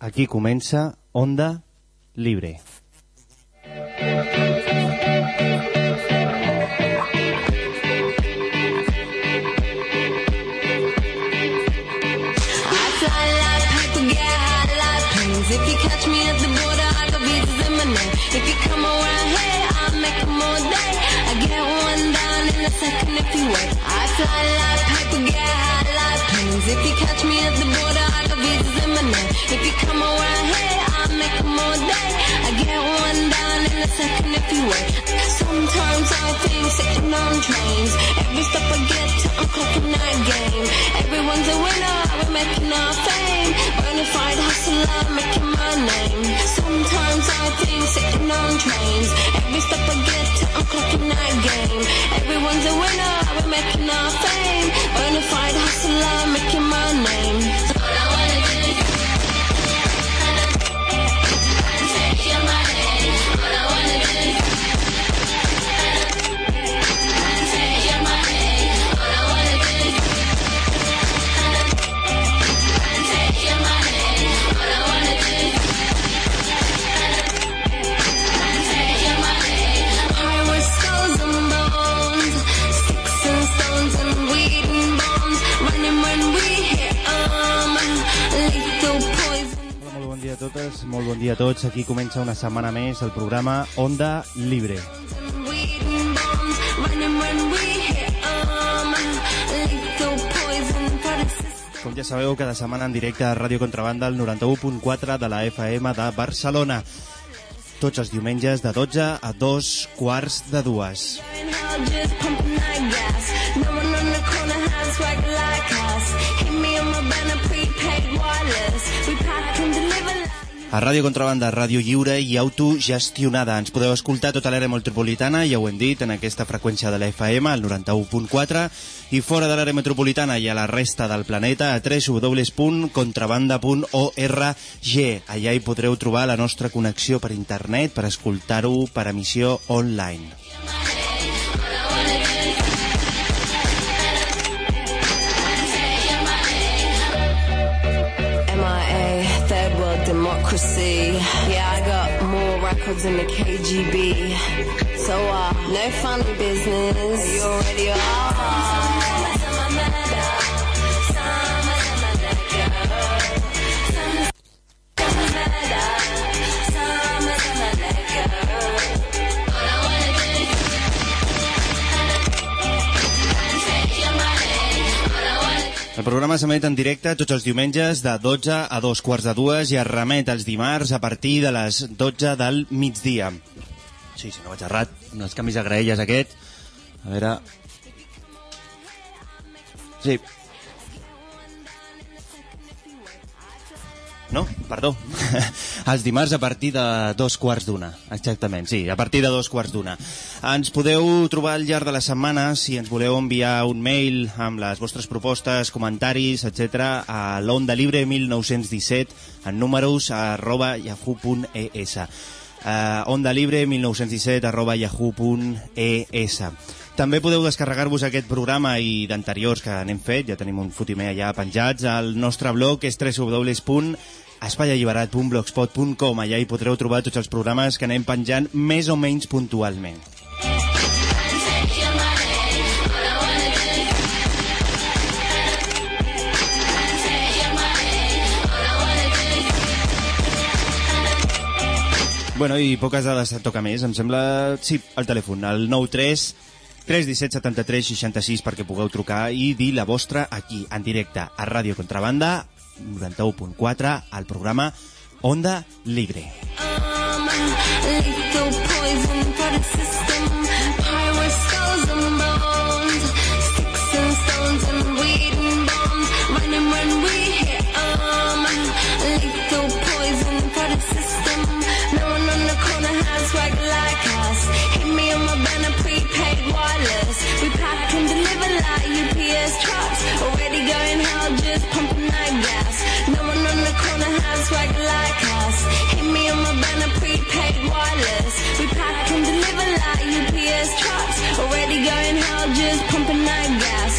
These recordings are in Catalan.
Aquí comença Onda Libre. If you catch me at the border, I. If you come here, I'll make day. If you. I fly like paper, get high like. If you catch me at the border, I got visas in my name. If you come around here, I'll make them all day. I get one down in a second if you wait. Sometimes I think sitting on trains. Every step I get to, I'm clocking that game. Everyone's a winner, we're making our fame. Bonafide hustler, making my name. Sometimes I think sitting on trains. Every step I get to, I'm clocking that game. Everyone's a winner, we're making our fame. Bonafide hustler, making my name. Totes, molt bon dia a tots. Aquí comença una setmana més el programa Onda Libre. Com ja sabeu, cada setmana en directe a Ràdio Contrabanda al 91.4 de la FM de Barcelona. Tots els diumenges de 12 a 2 quarts de dues. A Ràdio Contrabanda, ràdio lliure i autogestionada. Ens podeu escoltar tota l'àrea metropolitana, ja ho hem dit, en aquesta freqüència de la FM, al 91.4, i fora de l'àrea metropolitana i a la resta del planeta a www.contrabanda.org. Allà hi podreu trobar la nostra connexió per internet per escoltar-ho per emissió online. Records than the KGB. So, uh, no funny business. You already are. El programa s'emet en directe tots els diumenges de 12 a 2 quarts de dues i es remet els dimarts a partir de les 12 del migdia. Sí, si no vaig errat, amb els canvis de graelles aquest. A veure... Sí. No, perdó. Els dimarts a partir de dos quarts d'una. Exactament, sí, a partir de dos quarts d'una. Ens podeu trobar al llarg de la setmana si ens voleu enviar un mail amb les vostres propostes, comentaris, etc a l'Onda Libre 1917 en números arroba yahoo.es uh, Onda Libre 1917 arroba yahoo.es també podeu descarregar-vos aquest programa i d'anteriors que n'hem fet, ja tenim un fotimer allà penjats, al nostre blog és www.espaialliberat.blogspot.com allà hi podreu trobar tots els programes que anem penjant més o menys puntualment. Bueno, i poques dades toca més, em sembla... Sí, el telèfon, el 93 317 73 66 perquè pugueu trucar i dir la vostra aquí, en directe, a Ràdio Contrabanda 91.4, al programa Onda Libre. Um, lethal just pumping that gas. No one on the corner has swag like us. Hit me on my banner, prepaid wireless. We pack and deliver like UPS trucks. Already going hell, just pumping that gas.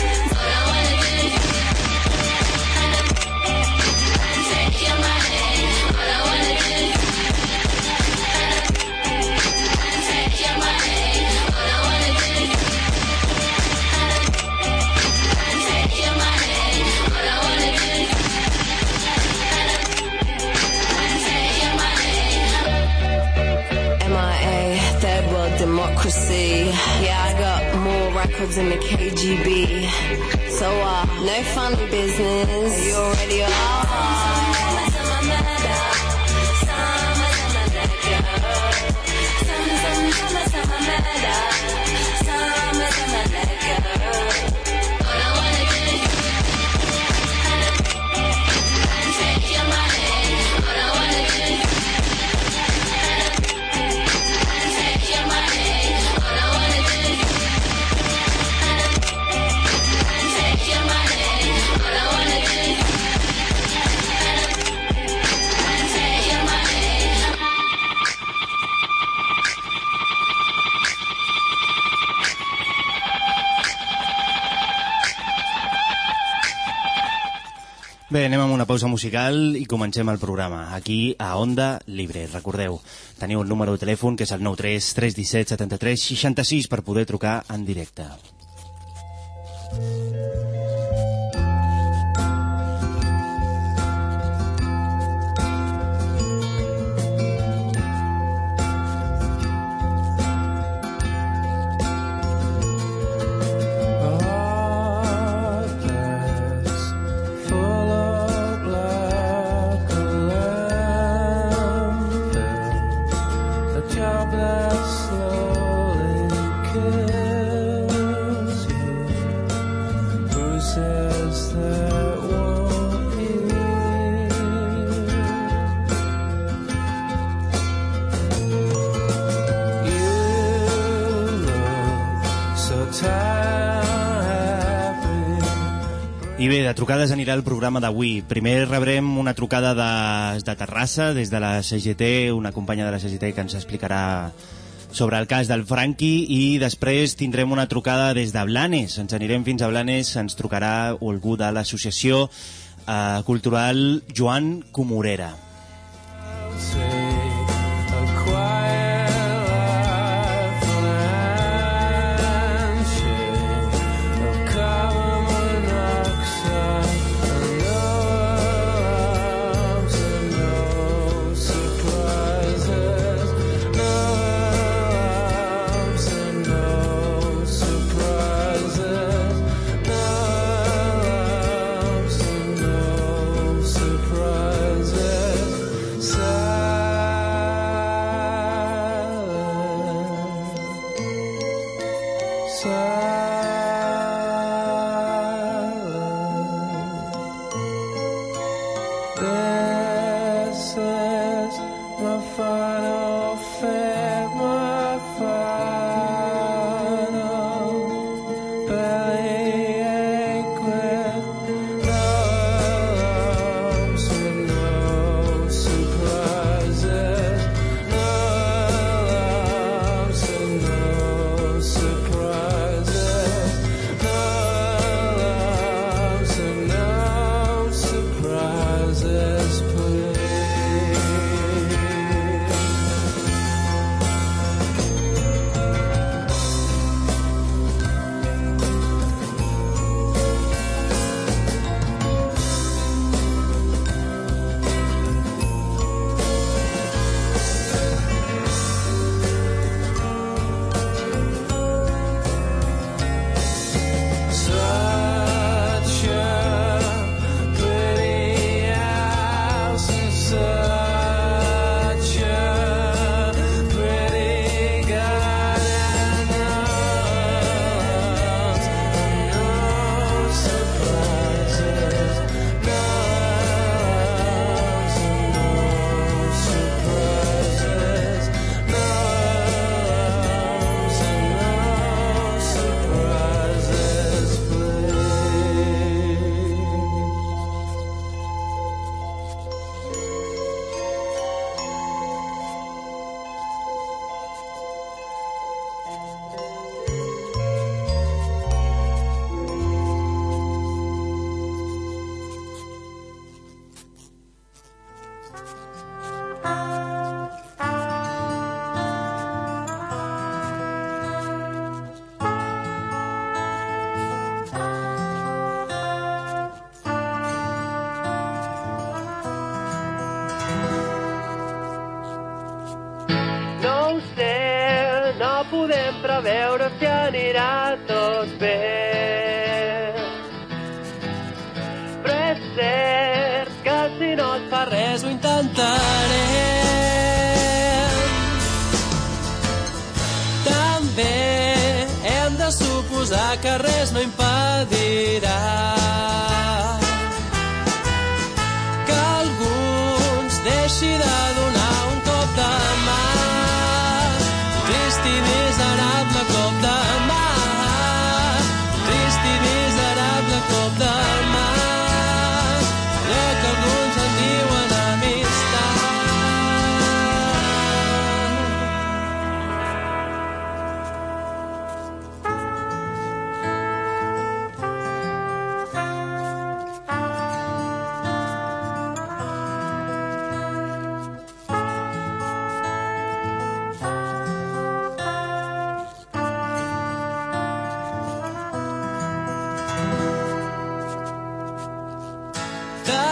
Records in the KGB. So, uh, no funny business. You already are. Una pausa musical i comencem el programa. Aquí, a Onda Libre. Recordeu, teniu el número de telèfon, que és el 93 317 73 66 per poder trucar en directe. full de trucades anirà el programa d'avui. Primer rebrem una trucada de, de Terrassa, des de la CGT, una companya de la CGT que ens explicarà sobre el cas del Franqui i després tindrem una trucada des de Blanes. Ens anirem fins a Blanes, ens trucarà algú de l'associació eh, cultural Joan Comorera. say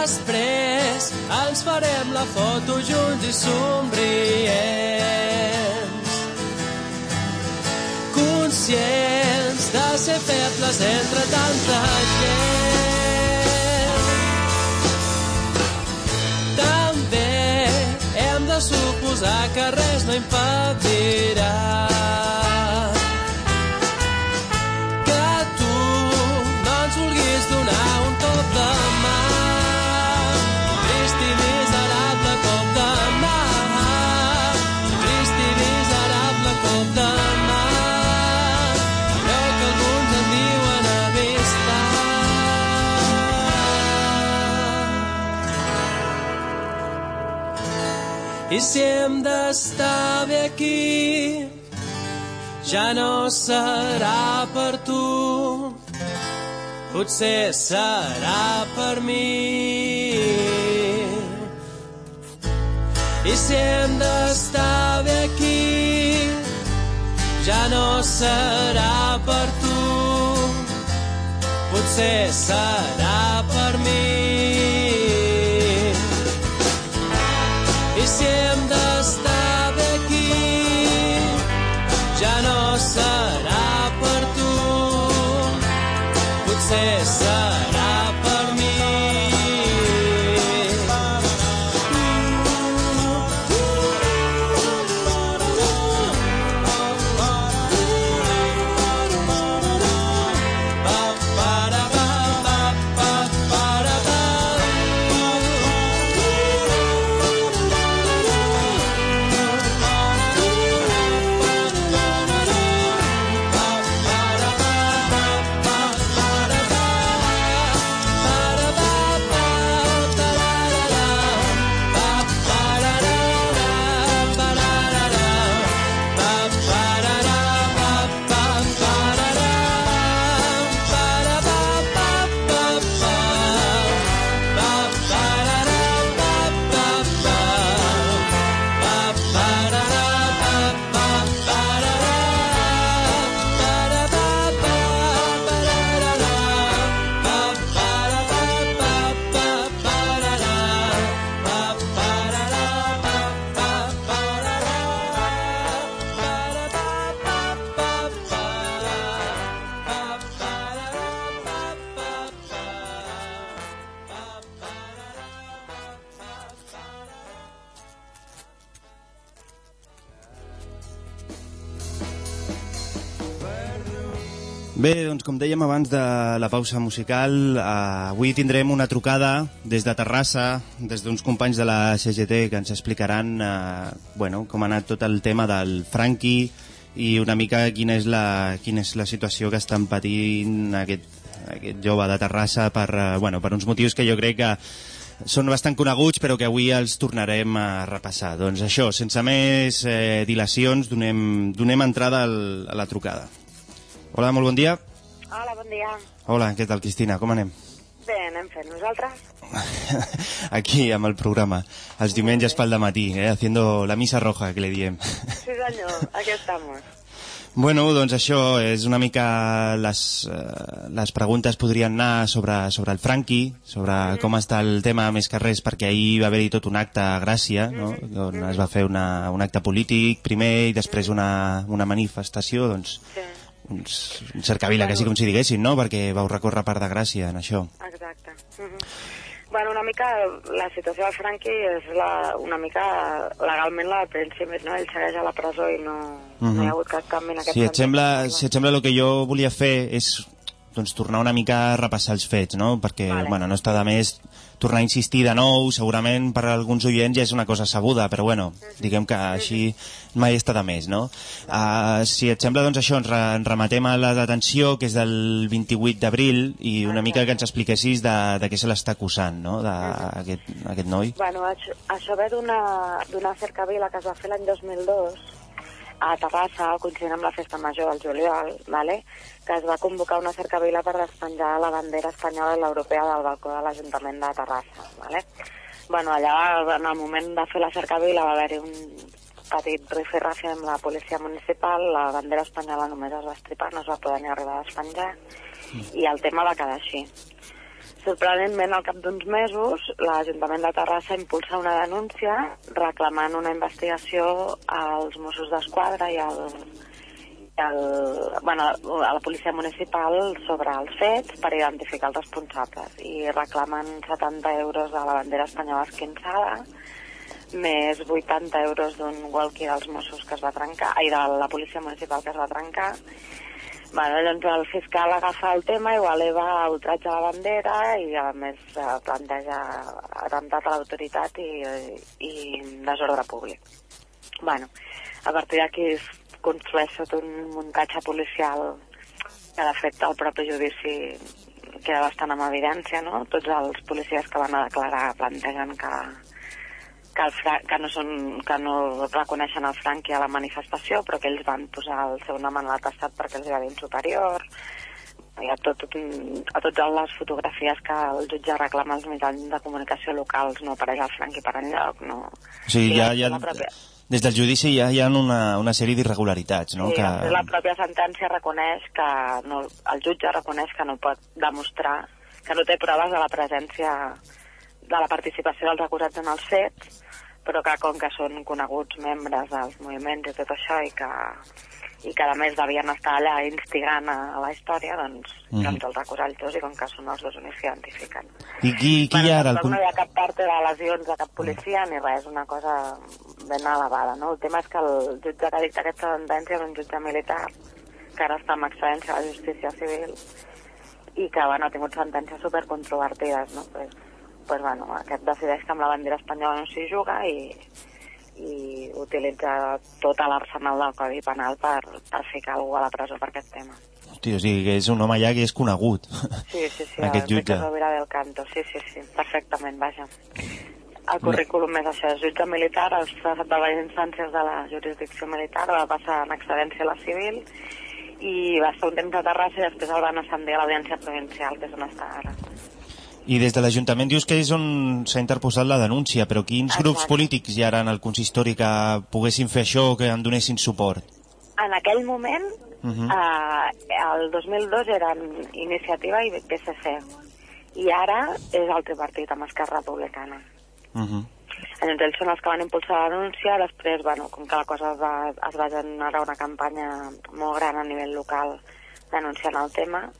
Després ens farem la foto junts i somrients. Conscients de ser febles entre tanta gent. També hem de suposar que res no impedirà Si hem d'estar bé aquí, ja no serà per tu, potser serà per mi. I si hem d'estar bé aquí, ja no serà per tu, potser serà per mi. Bé, doncs com dèiem abans de la pausa musical, eh, avui tindrem una trucada des de Terrassa, des d'uns companys de la CGT que ens explicaran eh, bueno, com ha anat tot el tema del Franqui i una mica quina és la, quina és la situació que estan patint aquest, aquest jove de Terrassa per, eh, bueno, per uns motius que jo crec que són bastant coneguts però que avui els tornarem a repassar. Doncs això, sense més eh, dilacions, donem, donem entrada al, a la trucada. Hola, molt bon dia. Hola, bon dia. Hola, què tal, Cristina? Com anem? Bé, anem fent nosaltres. Aquí, amb el programa. Els diumenges pel matí, eh? Haciendo la misa roja, que le diem. Sí, senyor, aquí estamos. Bueno, doncs això és una mica... Les, eh, les preguntes podrien anar sobre, sobre el Franqui, sobre com està el tema més que res, perquè ahir va haver-hi tot un acte a Gràcia, no? on es va fer una, un acte polític primer i després una, una manifestació, doncs Sí, uns, un cercavila, quasi com si diguessin, no? Perquè vau recórrer part de Gràcia en això. exacte. Mhm. Bueno, una mica la situació del Franqui és la, una mica legalment la del principi, no? Ell segueix a la presó i no, no hi ha hagut cap canvi en aquest Si et, sembla, si et sembla el que jo volia fer és doncs, tornar una mica a repassar els fets, no? Perquè, Vale. bueno, no està de més tornar a insistir de nou, segurament per a alguns oients ja és una cosa sabuda, però bueno, diguem que així mai està de més, no? Uh, si et sembla, doncs això, ens, re ens rematem a la detenció, que és del 28 d'abril, i una mica que ens expliquessis de, de què se l'està acusant, no?, d'aquest aquest noi. Bueno, això, això ve d'una cercavila que es va fer l'any 2002 a Terrassa, coincidint amb la festa major al juliol, vale? que es va convocar una cercavila per despenjar la bandera espanyola i l'europea del balcó de l'Ajuntament de Terrassa. Vale? Bueno, allà, en el moment de fer la cercavila, va haver-hi un petit rifirrafi amb la policia municipal, la bandera espanyola només es va estripar, no es va poder ni arribar a despenjar, i el tema va quedar així. Sorprenentment, al cap d'uns mesos, l'Ajuntament de Terrassa impulsa una denúncia reclamant una investigació als Mossos d'Esquadra i al, i al, bueno, a la policia municipal sobre els fets per identificar els responsables i reclamen 70 euros de la bandera espanyola esquinçada més 80 euros d'un walkie dels Mossos que es va trencar, ai, de la policia municipal que es va trencar Bueno, doncs el fiscal agafa el tema i ho eleva a ultratge a la bandera i a més eh, planteja atemptat a l'autoritat i, i desordre públic. Bueno, a partir d'aquí es construeix tot un muntatge policial que de fet el propi judici queda bastant en evidència, no? Tots els policies que van a declarar plantegen que, que, el Fra que, no són, que no reconeixen el Franqui a la manifestació, però que ells van posar el seu nom en l'atestat perquè els dir superior. Hi ha tot, tot, a totes les fotografies que el jutge reclama als mitjans de comunicació locals no apareix el Franqui per enlloc. No. O sigui, I ja, ja, pròpia- des del judici ja hi ha una, una sèrie d'irregularitats, no? Sí, que... la pròpia sentència reconeix que no, el jutge reconeix que no pot demostrar que no té proves de la presència de la participació dels acusats en els fets, però que com que són coneguts membres dels moviments i tot això i que, i que a més devien estar allà instigant a, a la història, doncs, Mhm. doncs els acusa els dos i com que són els dos únics que identifiquen. I qui, qui hi ha ara? El... no hi ha cap part de lesions de cap policia ni res, una cosa ben elevada, no? El tema és que el jutge que ha dictat aquesta sentència és un jutge militar que ara està amb excedència a la justícia civil i que, bueno, ha tingut sentències supercontrovertides, no? Pues, pues, bueno, aquest decideix que amb la bandera espanyola no s'hi juga i, i utilitza tot l'arsenal del Codi Penal per, per ficar algú a la presó per aquest tema. Hosti, o sigui, que és un home ja que és conegut. Sí, sí, sí, Aquest el jutge. Rovira del Canto, sí, sí, sí, perfectament, vaja. El currículum és això, és jutge militar, els de les instàncies de la jurisdicció militar, va passar en excedència a la civil i va estar un temps a Terrassa i després el van ascendir a l'audiència provincial, que és on està ara. I des de l'Ajuntament dius que és on s'ha interposat la denúncia, però quins Exacte. grups polítics hi ha ara en el consistori que poguessin fer això o que en donessin suport? En aquell moment, Mhm. eh, el 2002 eren Iniciativa i PSC, i ara és el tripartit amb Esquerra Republicana. Uh -huh. Llavors ells són els que van impulsar la denúncia, després, bueno, com que la cosa es va, es va generar una campanya molt gran a nivell local denunciant el tema,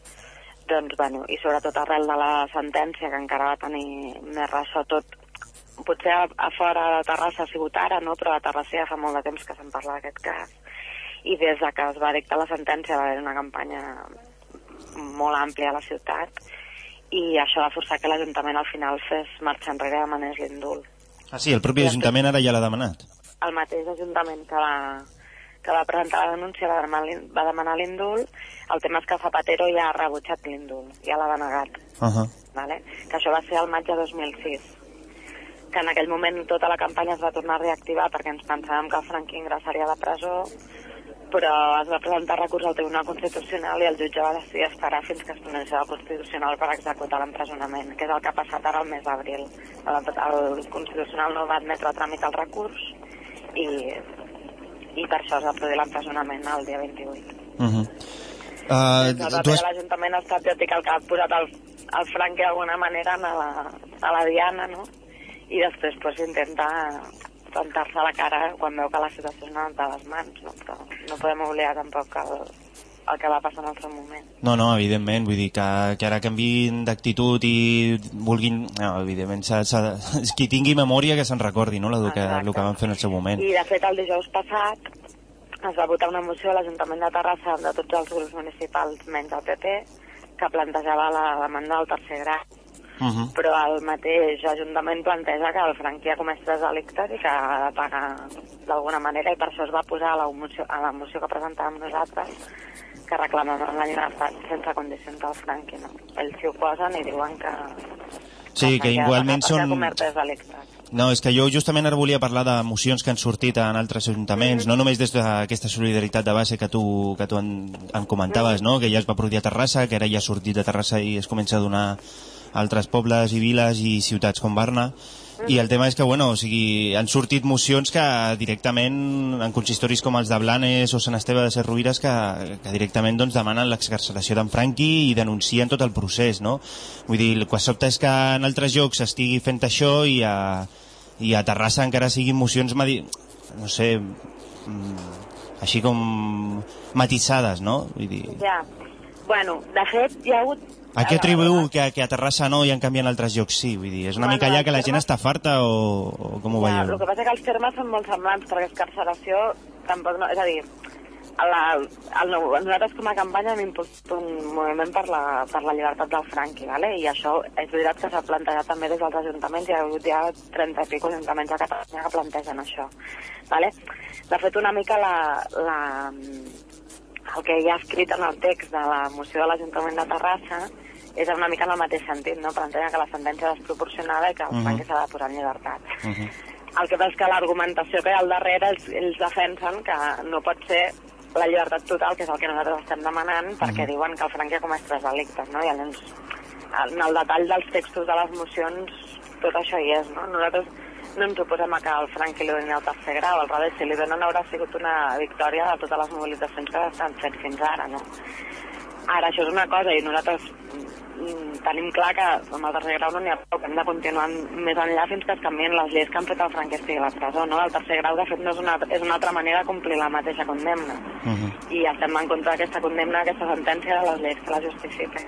doncs, bueno, i sobretot arrel de la sentència, que encara va tenir més ressò tot, potser a, a fora de Terrassa ha sigut ara, no? però a Terrassa ja fa molt de temps que se'n parla d'aquest cas, i des de que es va dictar la sentència va haver una campanya molt àmplia a la ciutat, i això va forçar que l'Ajuntament al final fes marxa enrere i demanés l'indult Ah, sí, el propi Ajuntament ara ja l'ha demanat. el mateix Ajuntament que va, que va presentar la denúncia va demanar, va demanar l'indult. El tema és que Zapatero ja ha rebutjat l'indult, ja l'ha denegat, Uh -huh. vale? que això va ser el maig de 2006 que en aquell moment tota la campanya es va tornar a reactivar perquè ens pensàvem que el Franqui ingressaria a la presó però es va presentar recurs al Tribunal Constitucional i el jutge va decidir esperar fins que es pronunciés el Constitucional per executar l'empresonament, que és el que ha passat ara el mes d'abril. El, el Constitucional no va admetre a tràmit el recurs i, i per això es va produir l'empresonament el dia 28. Uh -huh. El uh, paper has... de l'Ajuntament ha estat, jo el que ha posat el, el Franqui d'alguna manera a la, a la Diana, no? I després pues, intenta plantar-se la cara quan veu que la situació n'ha de les mans, no? Però no podem oblidar tampoc el, el que va passar en el seu moment. No, no, evidentment, vull dir que, que ara canviïn d'actitud i vulguin... No, evidentment, s'ha- s'ha- qui tingui memòria que se'n recordi, no?, el que, Exacte. el que van fer en el seu moment. I, de fet, el dijous passat es va votar una moció a l'Ajuntament de Terrassa de tots els grups municipals, menys el PP, que plantejava la demanda del tercer grau. Uh -huh. Però el mateix Ajuntament planteja que el Franqui ha comès tres delictes i que ha de pagar d'alguna manera i per això es va posar a la moció, a la moció que presentàvem nosaltres que reclamem la llibertat sense condicions del Franqui. No? Ells s'hi oposen i diuen que... Sí, que de igualment són-. No, és que jo justament ara volia parlar de mocions que han sortit en altres ajuntaments, no només des d'aquesta solidaritat de base que tu, que tu en, en comentaves, no? que ja es va produir a Terrassa, que ara ja ha sortit de Terrassa i es comença a donar a altres pobles i viles i ciutats com Barna, i el tema és que, bueno, o sigui, han sortit mocions que directament, en consistoris com els de Blanes o Sant Esteve de Ser Rovires, que, que directament doncs, demanen l'excarceració d'en Franqui i denuncien tot el procés, no? Vull dir, el que sobta és que en altres llocs s'estigui fent això i a, i a Terrassa encara siguin mocions, no sé, mm, així com matisades, no? Vull dir, Ja. Bueno, de fet, hi ha hagut... a què atribuïu que, que a Terrassa no i en canvi en altres llocs sí? Vull dir, és una Bueno, mica allà que la gent termes- està farta o, o com ho Ja, veieu? el que passa que els termes són molt semblants, perquè escarceració tampoc no... És a dir, a la, el, nosaltres com a campanya hem impulsat un moviment per la, per la llibertat del Franqui, ¿vale? i això és veritat que s'ha plantejat també des dels ajuntaments, hi ha hagut ja 30 i pico ajuntaments a Catalunya que plantegen això. ¿vale? De fet, una mica la, la, el que hi ha escrit en el text de la moció de l'Ajuntament de Terrassa és una mica en el mateix sentit, no? planteja que la sentència és desproporcionada i que el Mhm. Franqui s'ha de posar en llibertat. Uh -huh. El que passa és que l'argumentació que hi ha al darrere, ells, ells defensen que no pot ser la llibertat total, que és el que nosaltres estem demanant, perquè diuen que el Franqui ha comès tres delictes, no? I llavors, en el detall dels textos de les mocions, tot això hi és, no? Nosaltres no ens oposem a que el Franqui li doni el tercer grau, al revés, si li donen haurà sigut una victòria de totes les mobilitzacions que s'han fet fins ara, no? Ara, això és una cosa, i nosaltres mm, tenim clar que amb el tercer grau no n'hi ha prou, que hem de continuar més enllà fins que es canvien les lleis que han fet el Franqui estigui a la presó, no? El tercer grau, de fet, no és una, és una altra manera de complir la mateixa condemna. Uh -huh. I estem en contra d'aquesta condemna, aquesta sentència de les lleis que la justifiquen.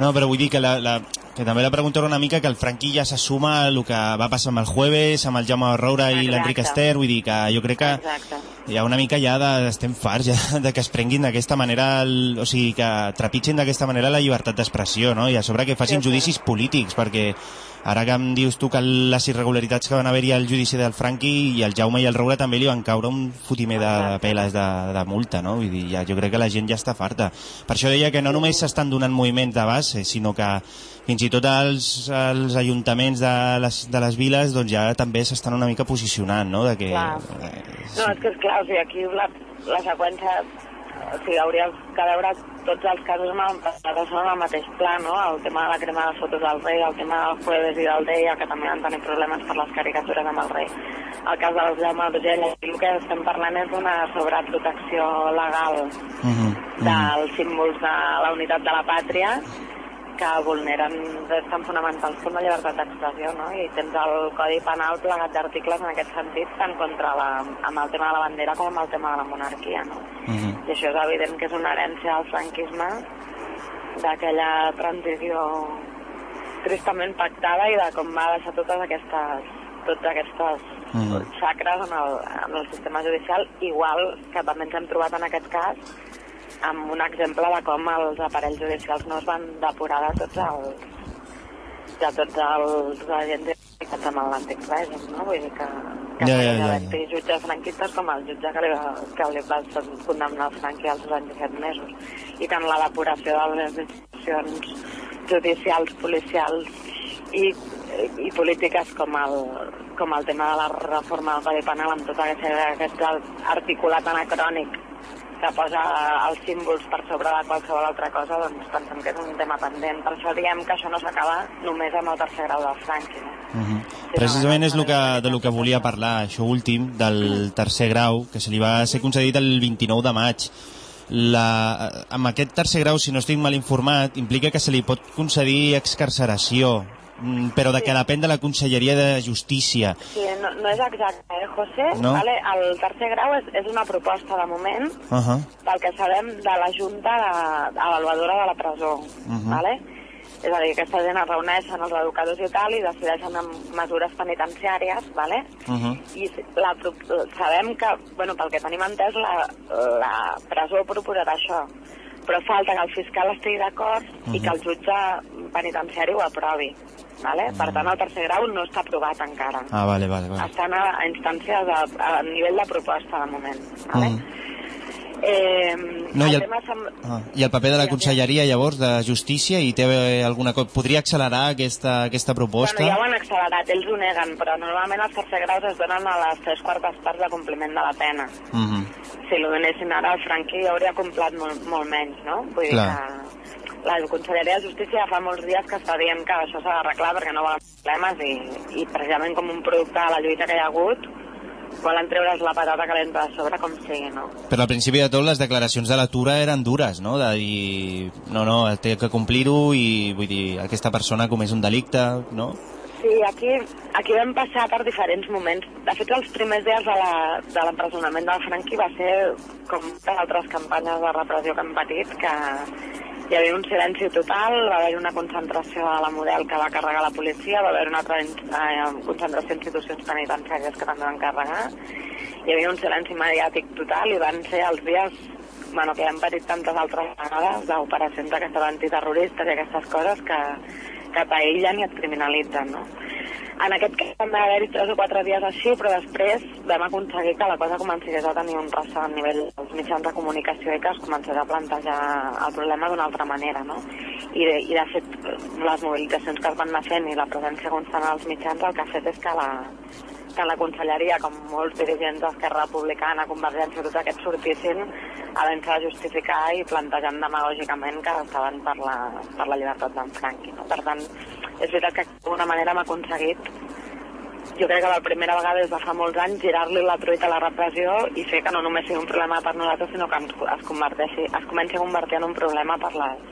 No, però vull dir que, la, la, que també la pregunta era una mica que el Franqui ja s'assuma el que va passar amb el Jueves, amb el Jaume Roura i l'Enric Ester, vull dir que jo crec que Exacte. hi ha una mica ja de, estem farts ja de que es prenguin d'aquesta manera, el, o sigui, que trepitgin d'aquesta manera la llibertat d'expressió, no? I a sobre que facin Sí, sí. judicis polítics, perquè ara que em dius tu que les irregularitats que van haver-hi al judici del Franqui i el Jaume i el Roura també li van caure un fotimer de, de peles de, de multa, no? Vull dir, ja, jo crec que la gent ja està farta. Per això deia que no només s'estan donant moviments de base, sinó que fins i tot els, els ajuntaments de les, de les viles doncs ja també s'estan una mica posicionant, no? De que, Clar. eh, No, és que és clar, o sigui, aquí la, la seqüència, o sigui, hauria que veure tots els casos amb el, en el mateix pla, no? El tema de la crema de fotos del rei, el tema del jueves i del Deia, que també van tenir problemes per les caricatures amb el rei. El cas del Jaume aquí el que estem parlant és d'una sobreprotecció legal Uh -huh, dels símbols de la unitat de la pàtria que vulneren drets tan fonamentals com la llibertat d'expressió, no? I tens el Codi Penal plegat d'articles en aquest sentit, tant contra la, amb el tema de la bandera com amb el tema de la monarquia, no? uh -huh. I això és evident que és una herència del franquisme d'aquella transició tristament pactada i de com va deixar totes aquestes tots aquestes Mm. xacres en el, en el sistema judicial, igual que també ens hem trobat en aquest cas amb un exemple de com els aparells judicials no es van depurar de tots els de tots els agents implicats amb l'antic règim, no? Vull dir que, que Ja, ja, ja, ja, jutges franquistes com el jutge que li que li va condemnar el Franqui als 27 mesos. I tant la depuració de les institucions judicials, policials i, i polítiques com el, com el tema de la reforma del Codi Penal amb tot aquest, aquest articulat anacrònic que posa els símbols per sobre de qualsevol altra cosa, doncs pensem que és un tema pendent. Per això diem que això no s'acaba només amb el tercer grau del Franqui. No? Uh -huh. Precisament és el que, de lo que volia parlar, això últim, del tercer grau, que se li va ser concedit el 29 de maig. La, amb aquest tercer grau, si no estic mal informat, implica que se li pot concedir excarceració, però de que depèn de la Conselleria de Justícia. Sí, no, no és exacte, eh, José? No? Vale? El tercer grau és, és una proposta de moment, Uh -huh. pel que sabem de la Junta de, Avaluadora de la presó. Mhm. vale? És a dir, aquesta gent es reuneixen els educadors i tal i decideixen amb mesures penitenciàries, vale? Uh -huh. i la, sabem que, bueno, pel que tenim entès, la, la presó proposarà això. Però falta que el fiscal estigui d'acord i que el jutge penitenciari ho aprovi. Vale? Per tant, el tercer grau no està aprovat encara. Ah, vale, vale, vale. Estan a, a instàncies de, a nivell de proposta, de moment. Vale? Mm. Eh, No, i el el- tema sem- Ah, I el paper de la Conselleria, llavors, de Justícia, i té eh, alguna cosa... Podria accelerar aquesta, aquesta proposta? Bueno, ja ho han accelerat, ells ho neguen, però normalment els tercer graus es donen a les tres quartes parts de compliment de la pena. Uh -huh. Si ho donessin ara al Franqui hauria complet molt, molt menys, no? Vull Clar. dir que la Conselleria de Justícia fa molts dies que està dient que això s'ha d'arreglar perquè no volen problemes i, i precisament com un producte de la lluita que hi ha hagut volen treure's la patata calenta de sobre com sigui, no? Però al principi de tot les declaracions de l'atura eren dures, no? De dir, no, no, té que complir-ho i, vull dir, aquesta persona ha comès un delicte, no? Sí, aquí, aquí vam passar per diferents moments. De fet, els primers dies de la- de l'empresonament del Franqui va ser com altres campanyes de repressió que hem patit, que hi havia un silenci total, va haver una concentració a la model que va carregar la policia, va haver una altra eh, concentració d'institucions penitenciàries que també van carregar, hi havia un silenci mediàtic total i van ser els dies bueno, que hem patit tantes altres vegades d'operacions d'aquestes antiterroristes i aquestes coses que, que t'aïllen i et criminalitzen, no? En aquest cas van haver-hi tres o quatre dies així, però després vam aconseguir que la cosa comencés a tenir un ressò a nivell dels mitjans de comunicació i que es comencés a plantejar el problema d'una altra manera, no? I de, I de fet, les mobilitzacions que es van anar fent i la presència constant als mitjans el que ha fet és que la, que la conselleria, com molts dirigents d'Esquerra Republicana, Convergència, tots aquests sortissin havent-se de justificar i plantejant demagògicament que estaven per la, per la llibertat d'en Franqui. No? Per tant, és veritat que d'alguna manera hem aconseguit jo crec que la primera vegada des de fa molts anys girar-li la truita a la repressió i fer que no només sigui un problema per nosaltres sinó que es, converteixi, es comenci a convertir en un problema per les,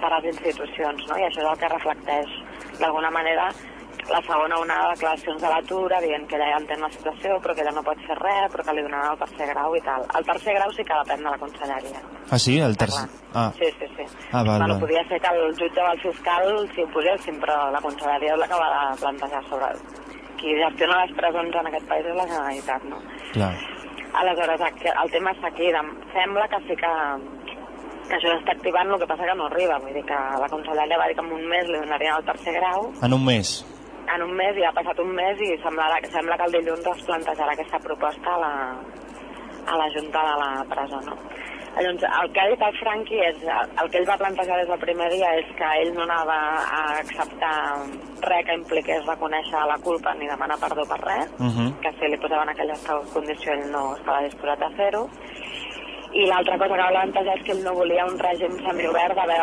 per les institucions no? i això és el que reflecteix d'alguna manera la segona onada de declaracions de l'atura dient que ella ja entén la situació però que ella no pot fer res però que li donaran el tercer grau i tal el tercer grau sí que depèn de la conselleria Ah, sí? El tercer... Ah, Sí, sí, sí. Ah, val, bueno, val. podia ser que el jutge o el fiscal s'hi oposessin, però la conselleria és la que va plantejar sobre... Qui gestiona les presons en aquest país és la Generalitat, no? clar. Aleshores, el tema està aquí. Sembla que sí que, que això s'està activant, el que passa que no arriba. Vull dir que la conselleria va dir que en un mes li donarien el tercer grau, En un mes. En un mes, i ha passat un mes, i sembla, sembla que el dilluns es plantejarà aquesta proposta a la, a la Junta de la presó, no? Llavors, el que ha dit el Franqui és, el que ell va plantejar des del primer dia és que ell no anava a acceptar res que impliqués reconèixer la culpa ni demanar perdó per res, Uh -huh. que si li posaven aquella condició ell no estava disposat a fer-ho. I l'altra cosa que va plantejar és que ell no volia un règim semiobert d'haver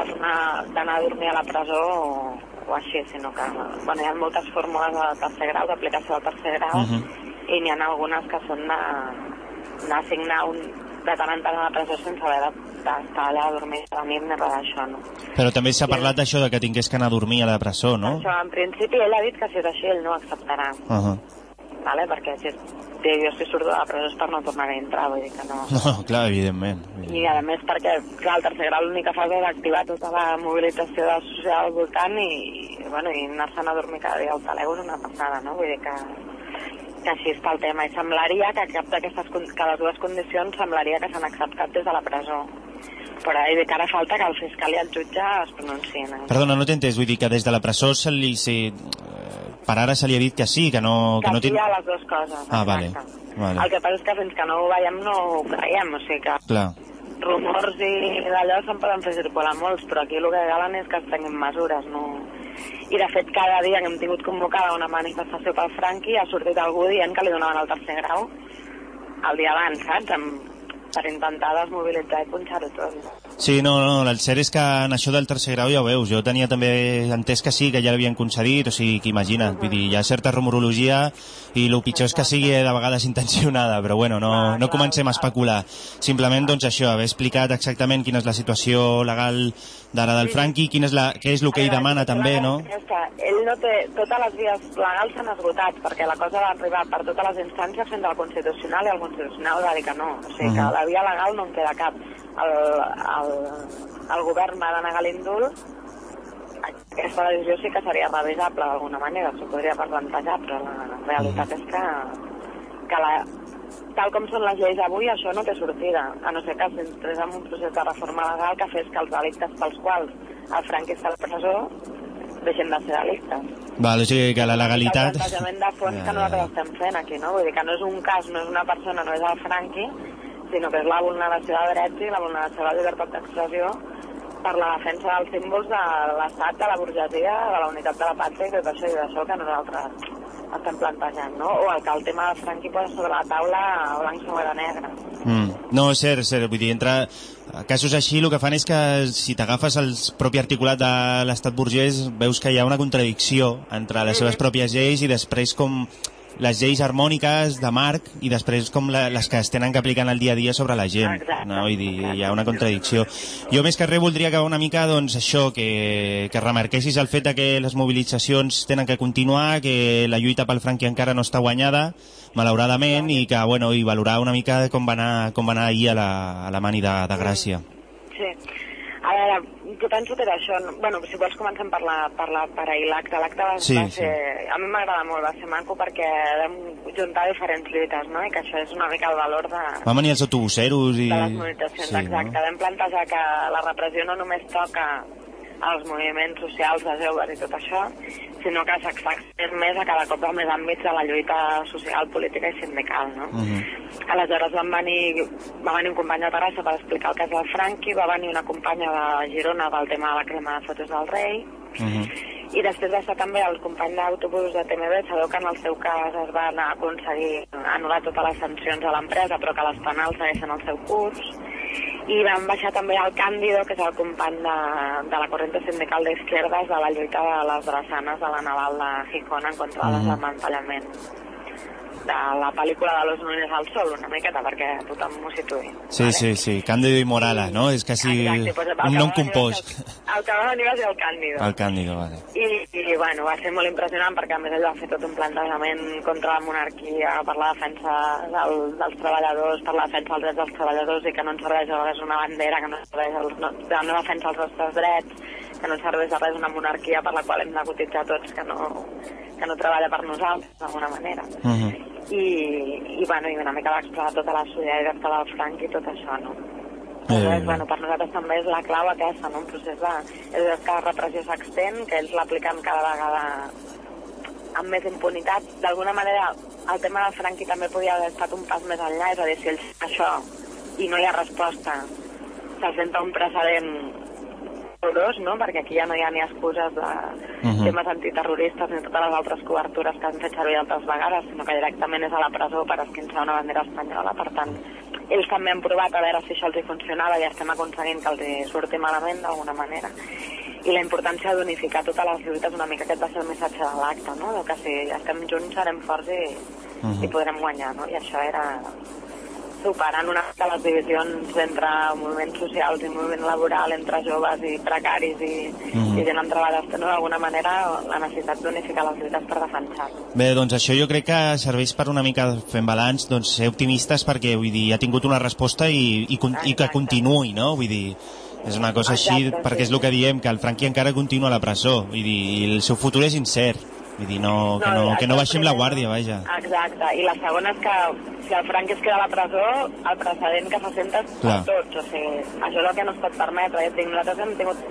d'anar a dormir a la presó o, o així, sinó que bueno, hi ha moltes fórmules de tercer grau, d'aplicació del tercer grau, Mhm. i n'hi ha algunes que són de- d'anar a signar un, de tant en tant a la presó sense haver de- d'estar allà a dormir a la nit ni res d'això, no? Però també s'ha parlat d'això de que tingués que anar a dormir a la presó, no? Això, en principi, ell ha dit que si és així ell no acceptarà, Uh -huh. Vale? perquè si, si jo si surto de la presó és per no tornar a entrar, vull dir que no... No, clar, evidentment. I a més perquè, clar, el tercer grau l'únic que fa és activar tota la mobilització de social al voltant i, i, bueno, i anar-se'n a dormir cada dia al és una passada, no? Vull dir que, que així està el tema. I semblaria que cap d'aquestes, que les dues condicions semblaria que s'han acceptat des de la presó. Però he dit que ara falta que el fiscal i el jutge es pronunciïn. Eh? Perdona, no t'he entès, vull dir que des de la presó se li... Se, eh, per ara se li ha dit que sí, que no... Que no aquí té... hi ha les dues coses. Ah, vale, vale. El que passa és que fins que no ho veiem no ho creiem, o sigui que Clar. rumors i d'allò se'n poden fer circular molts, però aquí el que calen és que es prenguin mesures, no... I de fet cada dia que hem tingut convocada una manifestació pel Franqui ha sortit algú dient que li donaven el tercer grau el dia abans, saps? Amb, per intentar desmobilitzar i punxar-ho tot. Sí, no, no, el cert és que en això del tercer grau ja ho veus, jo tenia també entès que sí, que ja l'havien concedit, o sigui, que imagina, vull dir, hi ha certa rumorologia i el pitjor és que sigui de vegades intencionada, però bueno, no, no comencem a especular. Simplement, doncs això, haver explicat exactament quina és la situació legal d'ara del Franqui, quin és la, què és el que ell demana també, no? És que ell no té... Totes les vies legals s'han esgotat, perquè la cosa va arribar per totes les instàncies fins al Constitucional i el Constitucional va dir que no. O sigui que Mhm. la via legal no en queda cap. El, el, el govern va denegar l'indult, aquesta decisió sí que seria revisable d'alguna manera, s'ho podria plantejar, però la realitat és que, que la, tal com són les lleis avui, això no té sortida, a no ser que s'entrés en un procés de reforma legal que fes que els delictes pels quals el Franqui està a la presó deixen de ser delictes. Val, o sigui que la legalitat... El plantejament de fons que nosaltres estem fent aquí, no? Vull dir que no és un cas, no és una persona, no és el Franqui, sinó que és la vulneració de drets i la vulneració de la llibertat d'expressió per la defensa dels símbols de l'estat, de la burgesia, de la unitat de la pàtria i tot això, i d'això que nosaltres estem plantejant, no? O el que el tema del Franqui posa sobre la taula blanc sobre negre. Mm. No, és cert, és cert. Vull dir, entre casos així el que fan és que si t'agafes el propi articulat de l'estat burgès veus que hi ha una contradicció entre les seves pròpies lleis i després com les lleis harmòniques de Marc i després com la, les que es tenen que aplicar en el dia a dia sobre la gent. Exacte, No? Vull dir, exacte. hi ha una contradicció. Jo més que res voldria que una mica doncs, això, que, que remarquessis el fet que les mobilitzacions tenen que continuar, que la lluita pel Franqui encara no està guanyada, malauradament, i que, bueno, i valorar una mica com va anar, com va anar ahir a la, a la Mani de, de Gràcia. Sí. A veure, jo penso que d'això... no- Bueno, si vols comencem per, la, per, la, per ahir l'acte. L'acte va, Sí, va sí. ser... A mi m'agrada molt, va ser maco perquè vam juntar diferents lluites, no? I que això és una mica el valor de, Van venir els autobuseros i... de les mobilitzacions, Sí, exacte. Vam plantejar que la repressió no només toca als moviments socials de joves i tot això, sinó que s'extén més a cada cop més àmbits de la lluita social, política i sindical, no? Mhm. Aleshores van venir, va venir un company de Terrassa per explicar el cas del Franqui, va venir una companya de Girona del tema de la crema de fotos del rei, Mhm. i després va estar també el company d'autobús de TMB, sabeu que en el seu cas es van aconseguir anul·lar totes les sancions a l'empresa, però que les penals segueixen el seu curs. I van baixar també el Càndido, que és el company de, de la Corriente Sindical d'Izquierdes de la lluita de les drassanes de la naval de Gijón en contra Mhm. desmantellament de la pel·lícula de Los Núñez al Sol, una miqueta, perquè tothom m'ho situï. Sí, sí, sí. Cándido i Morala, no? És quasi Exacte, doncs el que un nom compost. El, que va venir va ser el Càndido. El Cándido, vale. I, i bueno, va ser molt impressionant perquè a més ell va fer tot un plantejament contra la monarquia, per la defensa del, dels treballadors, per la defensa dels drets dels treballadors i que no ens serveix de res una bandera, que no ens serveix el, no, de no defensa els nostres drets, que no ens serveix de res una monarquia per la qual hem de cotitzar tots, que no, que no treballa per nosaltres, d'alguna manera. Mhm. I, i, bueno, i una mica va expressar tota la solidaritat que del Frank i tot això, no? Eh, bueno, per nosaltres també és la clau aquesta, no? Un procés de... És que la repressió s'extén, que ells l'apliquen cada vegada amb més impunitat. D'alguna manera, el tema del Franqui també podia haver estat un pas més enllà, és a dir, si ells això i no hi ha resposta, se senta un precedent horrorós, no? Perquè aquí ja no hi ha ni excuses de Mhm. temes antiterroristes ni totes les altres cobertures que han fet servir altres vegades, sinó que directament és a la presó per esquinçar una bandera espanyola. Per tant, ells també han provat a veure si això els hi funcionava i estem aconseguint que els hi surti malament d'alguna manera. I la importància d'unificar totes les lluites, una mica aquest va ser el missatge de l'acte, no? Que si estem junts serem forts i, Mhm. i podrem guanyar, no? I això era superant una mica les divisions entre moviments socials i moviment laboral, entre joves i precaris i, Mhm. i gent amb treball no? d'alguna manera la necessitat d'unificar les lluites per defensar-lo. Bé, doncs això jo crec que serveix per una mica fent balanç, doncs ser optimistes perquè, vull dir, ha tingut una resposta i, i, i que continuï, no? Vull dir, és una cosa així, Exacte, perquè sí. és el que diem, que el Franqui encara continua a la presó, vull dir, i el seu futur és incert, vull dir, no, que, no, que no baixem la guàrdia, vaja. Exacte, i la segona és que si el Frank es queda a la presó, el precedent que s'assenta és per Clar. tots, o sigui, això és el que no es pot permetre. Ja dic, nosaltres hem tingut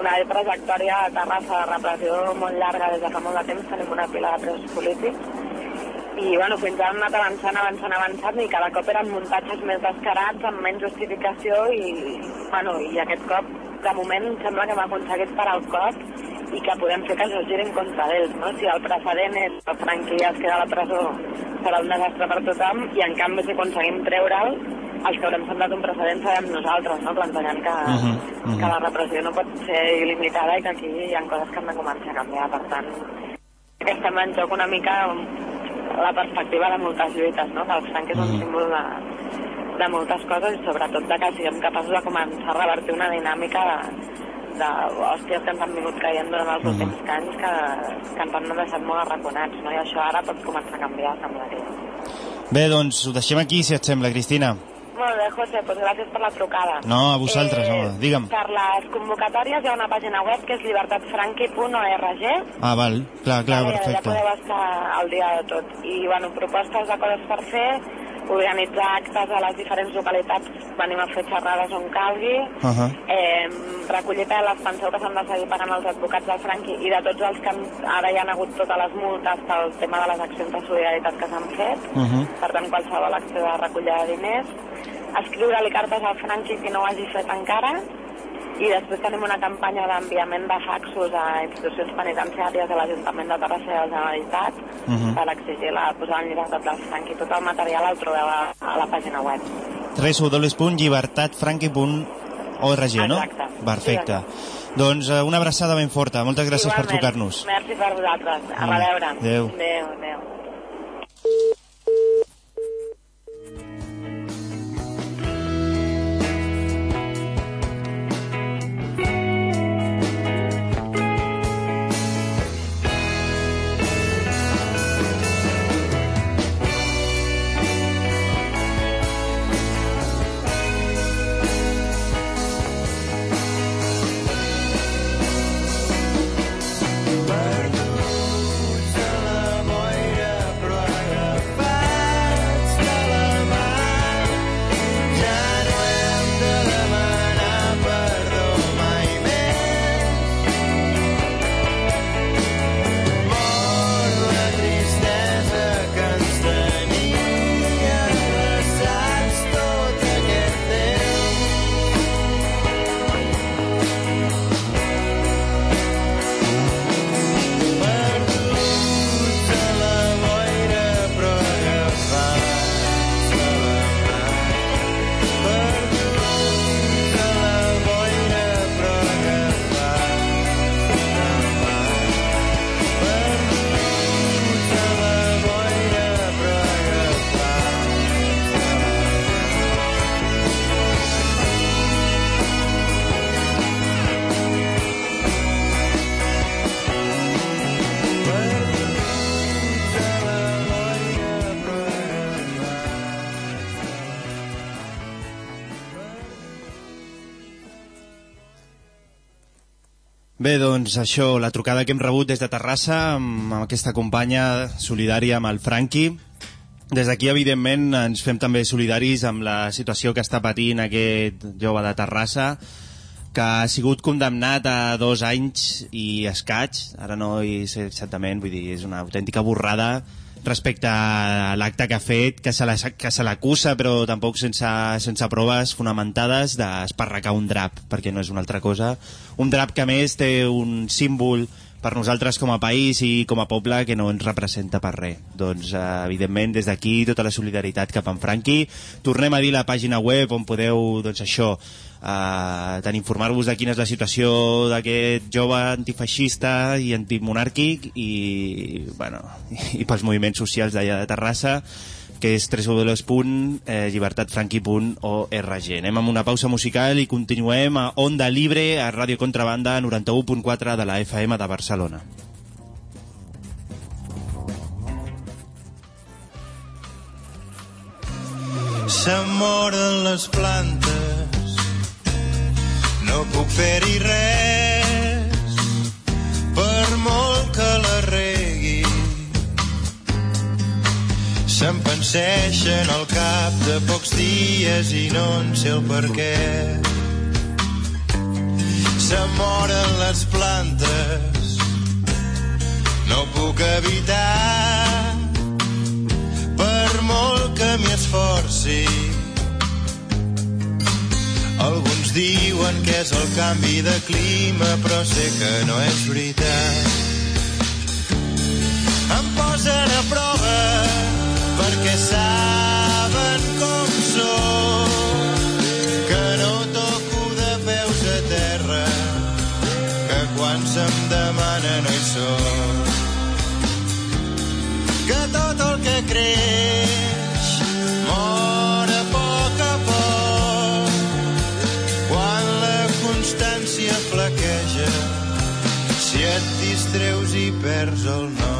una trajectòria a Terrassa de repressió molt llarga des de fa molt de temps, tenim una pila de presos polítics, i bueno, fins ara han anat avançant, avançant, avançant i cada cop eren muntatges més descarats, amb menys justificació i, bueno, i aquest cop, de moment, sembla que hem aconseguit parar el cop i que podem fer que això es contra ells, no? Si el precedent és el Franqui ja es queda a la presó, serà un desastre per tothom i en canvi si aconseguim treure'l els que haurem sentat un precedent serem nosaltres, no? plantejant que, Mhm, mhm. que la repressió no pot ser il·limitada i que aquí hi ha coses que han de començar a canviar. Per tant, que estem en joc una mica la perspectiva de moltes lluites, no? que el franc és un Mhm. símbol de, de moltes coses i sobretot de que siguem capaços de començar a revertir una dinàmica de, de hòsties que ens han vingut caient durant els Mhm. últims anys que, que ens han deixat molt arraconats, no? i això ara pot començar a canviar, semblaria. Bé, doncs ho deixem aquí, si et sembla, Cristina. Molt bé, José, doncs gràcies per la trucada. No, a vosaltres, home, digue'm. Per les convocatòries hi ha una pàgina web que és libertatfranqui.org Ah, val, clar, clar, Vale, Ja perfecte. podeu estar al dia de tot. I, bueno, propostes de coses per fer, organitzar actes a les diferents localitats, venim a fer xerrades on calgui, Uh -huh. eh, recollir peles, penseu que s'han de seguir pagant els advocats del Franqui i de tots els que ara hi han hagut totes les multes pel tema de les accions de solidaritat que s'han fet, Uh -huh. per tant qualsevol acte de recollida de diners, escriure-li cartes al Franqui qui no ho hagi fet encara, i després tenim una campanya d'enviament de faxos a institucions penitenciàries de l'Ajuntament de Terrassa i de la Generalitat Mhm. per exigir la posada en llibertat del Franqui. Tot el material el trobeu a, a la pàgina web. www.llibertatfranqui.org, no? Exacte. Perfecte. Sí, doncs eh, una abraçada ben forta. Moltes gràcies per Igualment. trucar-nos. Merci per vosaltres. A reveure. Adéu. Adéu, adéu. Doncs això, la trucada que hem rebut des de Terrassa amb, aquesta companya solidària amb el Franqui. Des d'aquí, evidentment, ens fem també solidaris amb la situació que està patint aquest jove de Terrassa, que ha sigut condemnat a dos anys i escaig, ara no sé exactament, vull dir, és una autèntica borrada respecte a l'acte que ha fet, que se l'acusa, però tampoc sense, sense proves fonamentades d'esparracar un drap, perquè no és una altra cosa. Un drap que més té un símbol per nosaltres com a país i com a poble que no ens representa per res. Doncs, eh, evidentment, des d'aquí tota la solidaritat cap a en Franqui. Tornem a dir la pàgina web on podeu, doncs això, eh, tant informar-vos de quina és la situació d'aquest jove antifeixista i antimonàrquic i, bueno, i pels moviments socials d'allà de Terrassa que és www.llibertatfranqui.org. Anem amb una pausa musical i continuem a Onda Libre, a Ràdio Contrabanda 91.4 de la FM de Barcelona. Se'm moren les plantes, no puc fer-hi res, per molt que la regui. Se'm penseixen al cap de pocs dies i no en sé el per què. Se'm moren les plantes, no puc evitar per molt que m'hi esforci. Alguns diuen que és el canvi de clima, però sé que no és veritat. Em posen a prova perquè saben com sóc, que no toco de peus a terra, que quan se'm demana no hi sóc. perds el nom.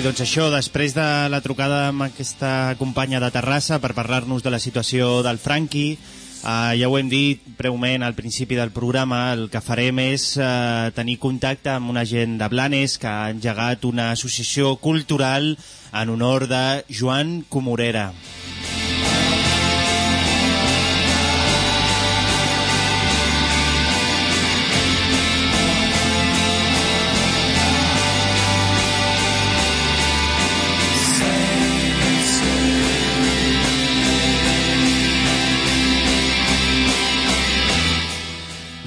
Doncs això, després de la trucada amb aquesta companya de Terrassa per parlar-nos de la situació del Franqui, eh, ja ho hem dit breument al principi del programa, el que farem és eh, tenir contacte amb una gent de Blanes que ha engegat una associació cultural en honor de Joan Comorera.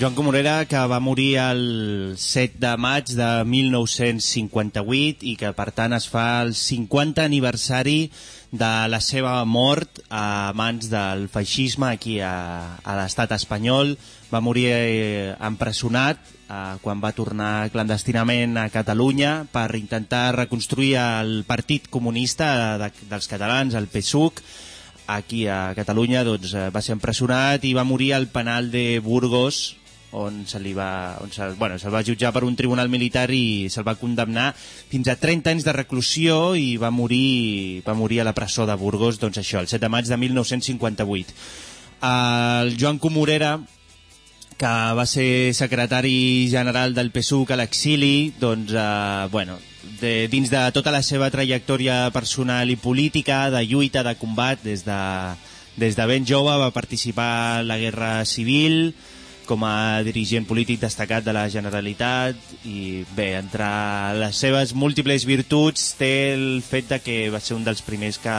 Joan Comorera, que va morir el 7 de maig de 1958 i que, per tant, es fa el 50 aniversari de la seva mort a mans del feixisme aquí a, a l'estat espanyol. Va morir eh, empresonat eh, quan va tornar clandestinament a Catalunya per intentar reconstruir el Partit Comunista de, dels Catalans, el PSUC, aquí a Catalunya doncs, eh, va ser empresonat i va morir al penal de Burgos on se li va, on se, bueno, se'l va jutjar per un tribunal militar i se'l va condemnar fins a 30 anys de reclusió i va morir, va morir a la presó de Burgos, doncs això, el 7 de maig de 1958. El Joan Comorera, que va ser secretari general del PSUC a l'exili, doncs, eh, bueno, de, dins de tota la seva trajectòria personal i política, de lluita, de combat, des de, des de ben jove va participar a la Guerra Civil, com a dirigent polític destacat de la Generalitat i bé, entre les seves múltiples virtuts té el fet de que va ser un dels primers que,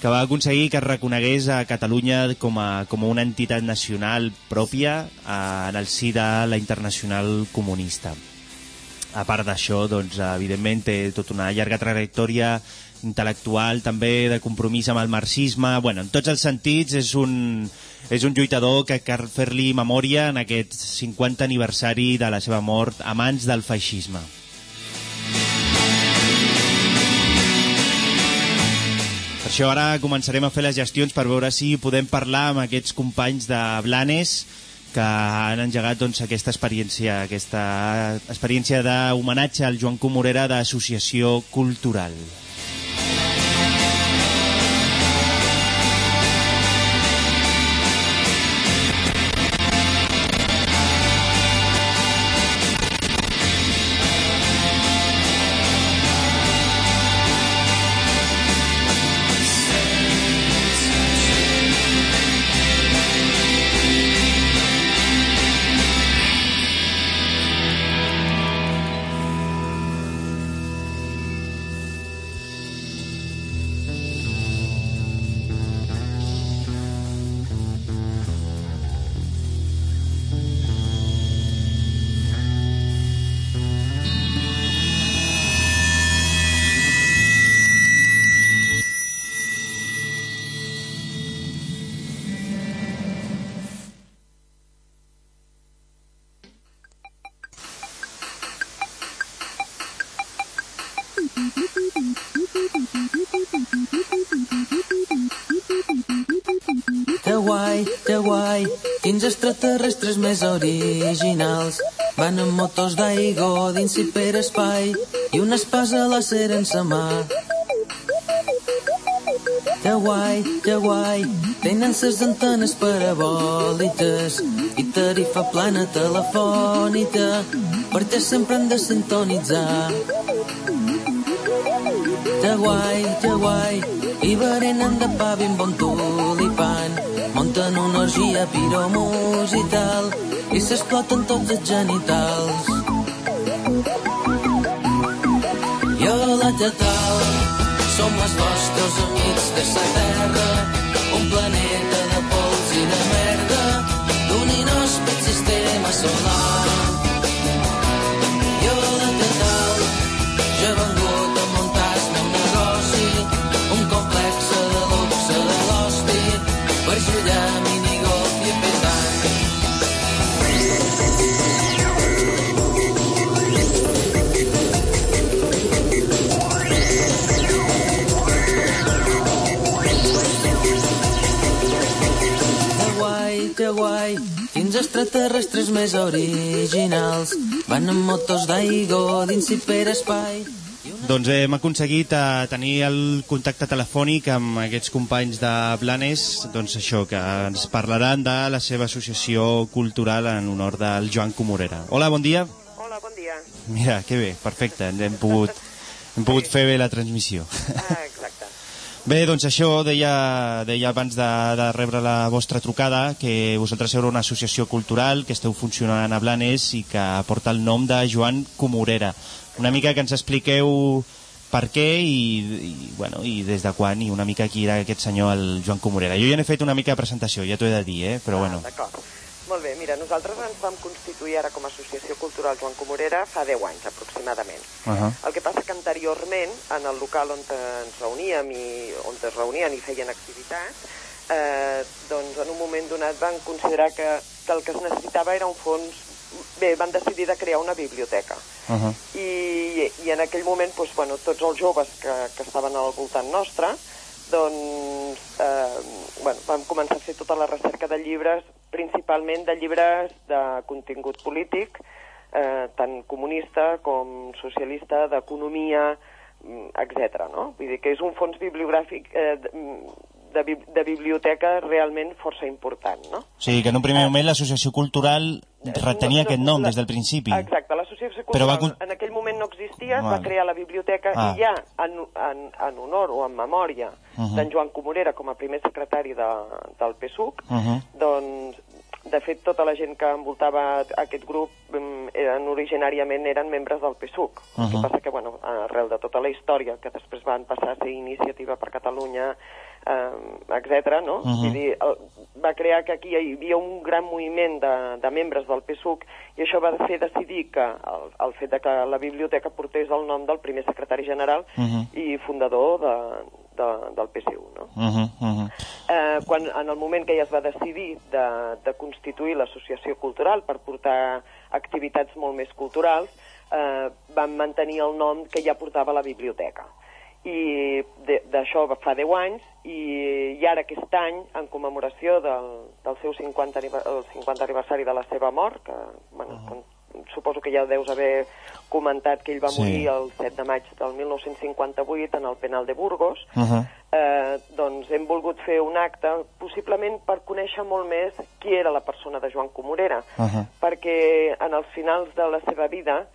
que va aconseguir que es reconegués a Catalunya com a, com a una entitat nacional pròpia eh, en el si de la Internacional Comunista. A part d'això, doncs, evidentment té tota una llarga trajectòria intel·lectual, també de compromís amb el marxisme, bueno, en tots els sentits és un, és un lluitador que cal fer-li memòria en aquest 50 aniversari de la seva mort a mans del feixisme. Per això ara començarem a fer les gestions per veure si podem parlar amb aquests companys de Blanes que han engegat doncs, aquesta experiència, aquesta experiència d'homenatge al Joan Comorera d'Associació Cultural. Més originals. Van amb motos d'aigua dins hiperespai i una espasa láser en sa mà. Que guai, que guai, tenen ses antenes parabòliques i tarifa plana telefònica perquè sempre han de sintonitzar. Que guai, que guai, i berenen de pa ben bon tulipan. Munten una orgia piromusical i s'exploten tots els genitals. Jo la Tetal som els vostres amics de sa terra, un planeta de pols i de merda, d'un inhòspit sistema solar. Extraterrestres més originals. Van amb motos d'aigua dins hiperespai. Doncs hem aconseguit eh, tenir el contacte telefònic amb aquests companys de Blanes, doncs això, que ens parlaran de la seva associació cultural en honor del Joan Comorera. Hola, bon dia. Hola, bon dia. Mira, que bé, perfecte, hem pogut, hem pogut fer bé la transmissió. Ah. Bé, doncs això, deia, deia abans de, de rebre la vostra trucada, que vosaltres sou una associació cultural que esteu funcionant a Blanes i que porta el nom de Joan Comorera. Una mica que ens expliqueu per què i, i, bueno, i des de quan i una mica qui era aquest senyor, el Joan Comorera. Jo ja n'he fet una mica de presentació, ja t'ho he de dir, eh? però bueno. Ah, D'acord. Molt bé, mira, nosaltres ens vam constituir ara com a Associació Cultural Joan Comorera fa 10 anys, aproximadament. Uh -huh. El que passa que anteriorment, en el local on ens reuníem i on es reunien i feien activitats, eh, doncs en un moment donat van considerar que, que el que es necessitava era un fons... Bé, van decidir de crear una biblioteca. Uh -huh. I, i en aquell moment doncs, bueno, tots els joves que, que estaven al voltant nostre doncs, eh, bueno, vam començar a fer tota la recerca de llibres, principalment de llibres de contingut polític, eh, tant comunista com socialista, d'economia, etc. No? Vull dir que és un fons bibliogràfic eh, de, de, bi- de biblioteca realment força important, no? O sigui que en un primer moment l'associació cultural retenia aquest nom des del principi. Exacte, l'associació Però cultural va con- en aquell moment no existia, es va crear la biblioteca Ah. i ja en, en, en honor o en memòria Mhm. d'en Joan Comorera com a primer secretari de, del PSUC, Uh -huh. doncs de fet, tota la gent que envoltava aquest grup mm, eren, originàriament eren membres del PSUC. Uh -huh. El que passa que, bueno, arrel de tota la història, que després van passar a ser Iniciativa per Catalunya, eh, etc. no? Uh -huh. Vull dir, el, va crear que aquí hi havia un gran moviment de, de membres del PSUC i això va fer decidir que el, el fet de que la biblioteca portés el nom del primer secretari general Uh -huh. i fundador de, de, del PSU, no? Uh -huh, uh -huh. eh, quan, en el moment que ja es va decidir de, de constituir l'associació cultural per portar activitats molt més culturals, eh, van mantenir el nom que ja portava la biblioteca. I de- d'això fa 10 anys, i, i ara aquest any, en commemoració del, del seu 50, anive- el 50 aniversari de la seva mort, que bueno, com, suposo que ja deus haver comentat que ell va Sí. morir el 7 de maig del 1958 en el penal de Burgos, Uh -huh. eh, doncs hem volgut fer un acte, possiblement per conèixer molt més qui era la persona de Joan Comorera, Uh -huh. perquè en els finals de la seva vida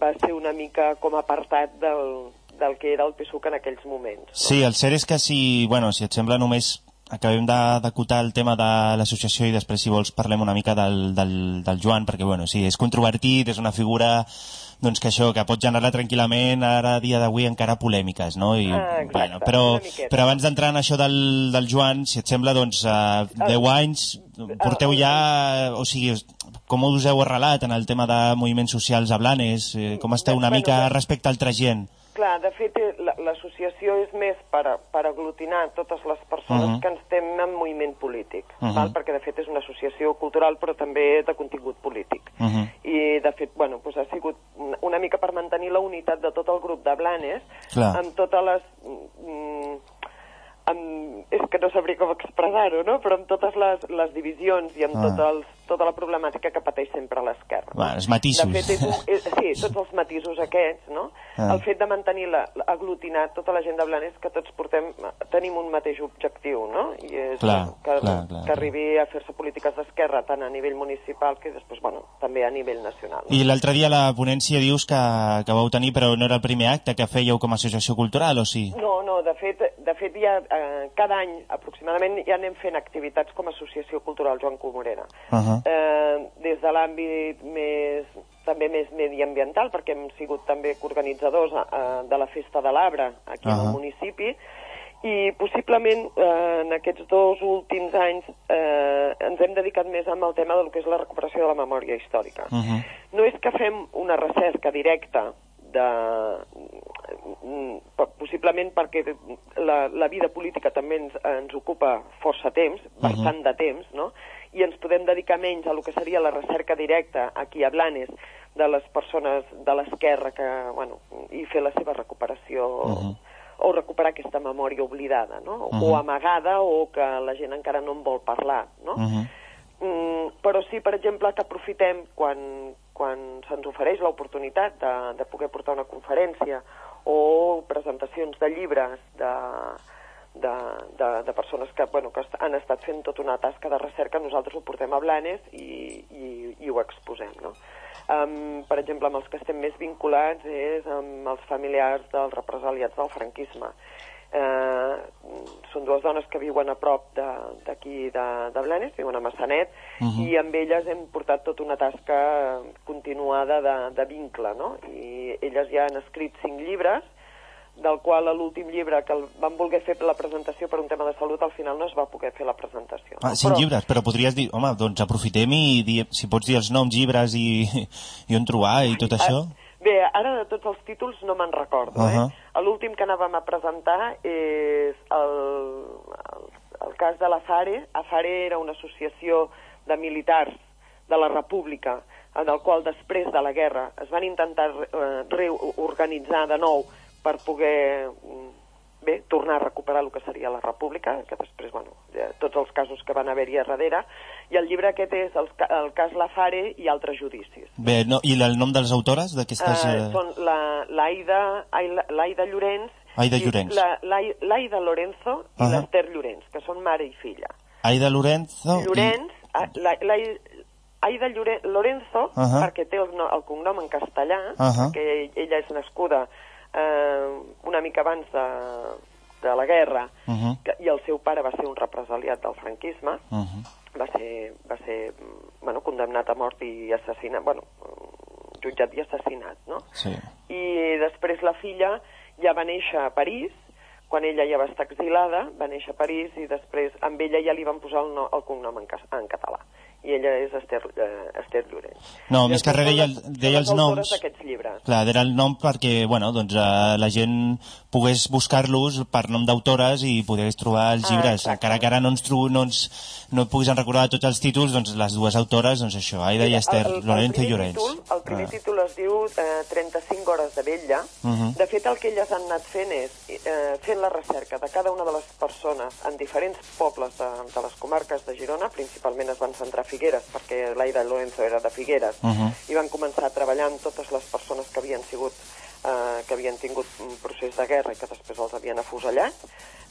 va ser una mica com apartat del, del que era el PSUC en aquells moments. Sí, el cert és que si, bueno, si et sembla només acabem d'acotar el tema de l'associació i després si vols parlem una mica del, del, del Joan perquè bueno, sí, és controvertit, és una figura doncs que això, que pot generar tranquil·lament ara a dia d'avui encara polèmiques, no? I, Ah, exacte, bueno, però, però abans d'entrar en això del, del Joan, si et sembla, doncs, uh, 10 anys, porteu ja, o sigui, com us heu arrelat en el tema de moviments socials a Blanes? Eh, com esteu una Bueno, mica respecte a altra gent? Clar, de fet, eh, la- l'associació és més per, a- per aglutinar totes les persones Mhm. que ens estem en moviment polític, Mhm. val? perquè de fet és una associació cultural però també de contingut polític. Uh -huh. I de fet, bueno, doncs ha sigut una- mica per mantenir la unitat de tot el grup de Blanes Clar. amb totes les... Mm, amb, és que no sabria com expressar-ho, no? però amb totes les, les divisions i amb Ah. tot els, tota la problemàtica que pateix sempre l'esquerra. Bueno, els matisos. De fet, és un, és, sí, tots els matisos aquests, no? Ah. El fet de mantenir la, aglutinar tota la gent de Blanes que tots portem, tenim un mateix objectiu, no? I és Clar, que, clar, clar, que arribi a fer-se polítiques d'esquerra tant a nivell municipal que després, bueno, també a nivell nacional. I l'altre dia la ponència dius que, que vau tenir, però no era el primer acte que fèieu com a associació cultural, o sí? No, no, de fet, de fet ja, eh, cada any aproximadament ja anem fent activitats com a Associació Cultural Joan Comorera. Uh -huh. Eh, des de l'àmbit més també més mediambiental, perquè hem sigut també organitzadors eh, de la Festa de l'Arbre aquí uh -huh. Al municipi, i possiblement eh, en aquests dos últims anys eh, ens hem dedicat més amb el tema del que és la recuperació de la memòria històrica. Uh -huh. No és que fem una recerca directa de, mm, po- possiblement perquè la, la vida política també ens, ens ocupa força temps, bastant de temps, no? I ens podem dedicar menys a lo que seria la recerca directa aquí a Blanes de les persones de l'esquerra que, bueno, i fer la seva recuperació Mhm. o recuperar aquesta memòria oblidada, no? Mhm. o amagada o que la gent encara no en vol parlar, no? Uh -huh. Mm, però sí, per exemple, que aprofitem quan, quan se'ns ofereix l'oportunitat de, de poder portar una conferència o presentacions de llibres de, de, de, de persones que, bueno, que han estat fent tota una tasca de recerca, nosaltres ho portem a Blanes i, i, i ho exposem, no? Um, per exemple, amb els que estem més vinculats és amb els familiars dels represaliats del franquisme. Eh, són dues dones que viuen a prop de- d'aquí de, de, Blanes, viuen a Massanet, Mhm. i amb elles hem portat tota una tasca continuada de, de vincle, no? I elles ja han escrit cinc llibres, del qual l'últim llibre que el van voler fer la presentació per un tema de salut, al final no es va poder fer la presentació. Ah, cinc Però- llibres, però podries dir, home, doncs aprofitem i dir, si pots dir els noms, llibres i, i on trobar i tot això. Ah, Bé, ara de tots els títols no me'n recordo. Uh. -huh. eh? L'últim que anàvem a presentar és el, el, el cas de l'Afare. Afare era una associació de militars de la República en el qual després de la guerra es van intentar eh, reorganitzar de nou per poder mm, bé, tornar a recuperar el que seria la República, que després, bueno, ja, tots els casos que van haver-hi a darrere, i el llibre aquest és el, el cas Lafare i altres judicis. Bé, no, i el nom de les autores d'aquestes... Eh, són la- l'Aida Aila- l'Aida Llorenç Aida i Llorenç. la- l'Ai- l'Aida Lorenzo i Ahà. l'Ester Llorenç, que són mare i filla. Aida Lorenzo... Llorenç, a- la, la, Aida Llore, Lorenzo, Ahà. perquè té el, el cognom en castellà, Ahà. perquè ella és nascuda eh, una mica abans de, de la guerra, Uh -huh. que, i el seu pare va ser un represaliat del franquisme, Uh -huh. va ser, va ser bueno, condemnat a mort i assassinat, bueno, jutjat i assassinat, no? Sí. I després la filla ja va néixer a París, quan ella ja va estar exilada, va néixer a París i després amb ella ja li van posar el, no, el cognom en, cas- en català. I ella és Esther, eh, Esther Llorenç. No, I més que res deia, deia els noms... Clar, era el nom perquè, bueno, doncs, eh, la gent pogués buscar-los per nom d'autores i pogués trobar els Ah, llibres. exacte. Encara que ara no ens, tro no ens no poguessin recordar tots els títols, doncs les dues autores, doncs això, Aida i Esther, Lorenzo i Llorenç. Títol, el primer Ah. títol es diu eh, 35 hores de vetlla. Mhm. De fet, el que elles han anat fent és eh, fent la recerca de cada una de les persones en diferents pobles de, de les comarques de Girona, principalment es van centrar Figueres, perquè l'Aida Lorenzo era de Figueres, Mhm. i van començar a treballar amb totes les persones que havien sigut eh, que havien tingut un procés de guerra i que després els havien afusellat.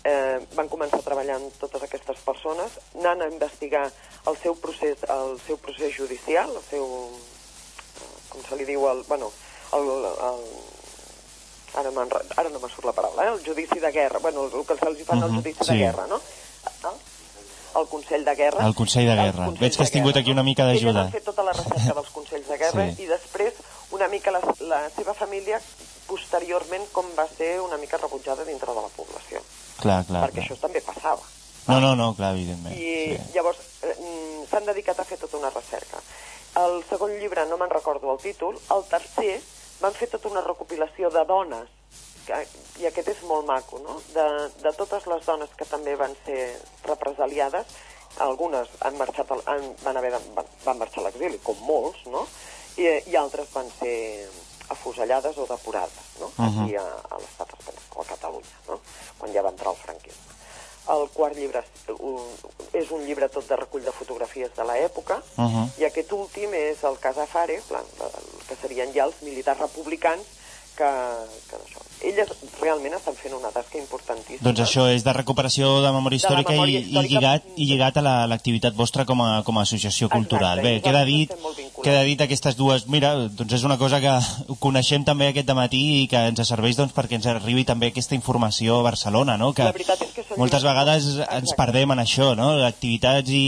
Eh, van començar a treballar amb totes aquestes persones, anant a investigar el seu procés, el seu procés judicial, el seu, eh, com se li diu, el, bueno, el, el, ara, ara no me surt la paraula, eh? el judici de guerra, bueno, el que se'ls fan al Mhm, judici sí. de guerra, no? El, el Consell de Guerra. El Consell de Guerra. Veig que has tingut guerra, aquí una mica d'ajuda. Elles han fet tota la recerca dels Consells de Guerra Sí. i després una mica la, la seva família posteriorment com va ser una mica rebutjada dintre de la població. Clar, clar, perquè clar. això també passava. No, no, no, clar, evidentment. I Sí. llavors eh, mm, s'han dedicat a fer tota una recerca. El segon llibre no me'n recordo el títol, el tercer van fer tota una recopilació de dones, i aquest és molt maco, no? De, de totes les dones que també van ser represaliades, algunes han marxat, al, han, van, haver de, van, van marxar a l'exili, com molts, no? I, I altres van ser afusellades o depurades, no? Mhm. Aquí a, a l'estat espanyol, o a Catalunya, no? Quan ja va entrar el franquisme. El quart llibre és un- llibre tot de recull de fotografies de l'època, Uh -huh. i aquest últim és el cas Afare, plan, el que serien ja els militars republicans que, que això. Elles realment estan fent una tasca importantíssima. Doncs això és de recuperació de memòria De la històrica, memòria i, i històrica. lligat, i lligat a la- l'activitat vostra com a, com a associació cultural. Exacte, Bé, queda dit, queda dit aquestes dues... Mira, doncs és una cosa que coneixem també aquest matí i que ens serveix doncs, perquè ens arribi també aquesta informació a Barcelona, no? Que La que moltes vegades ens Exacte. perdem en això, no? Activitats i,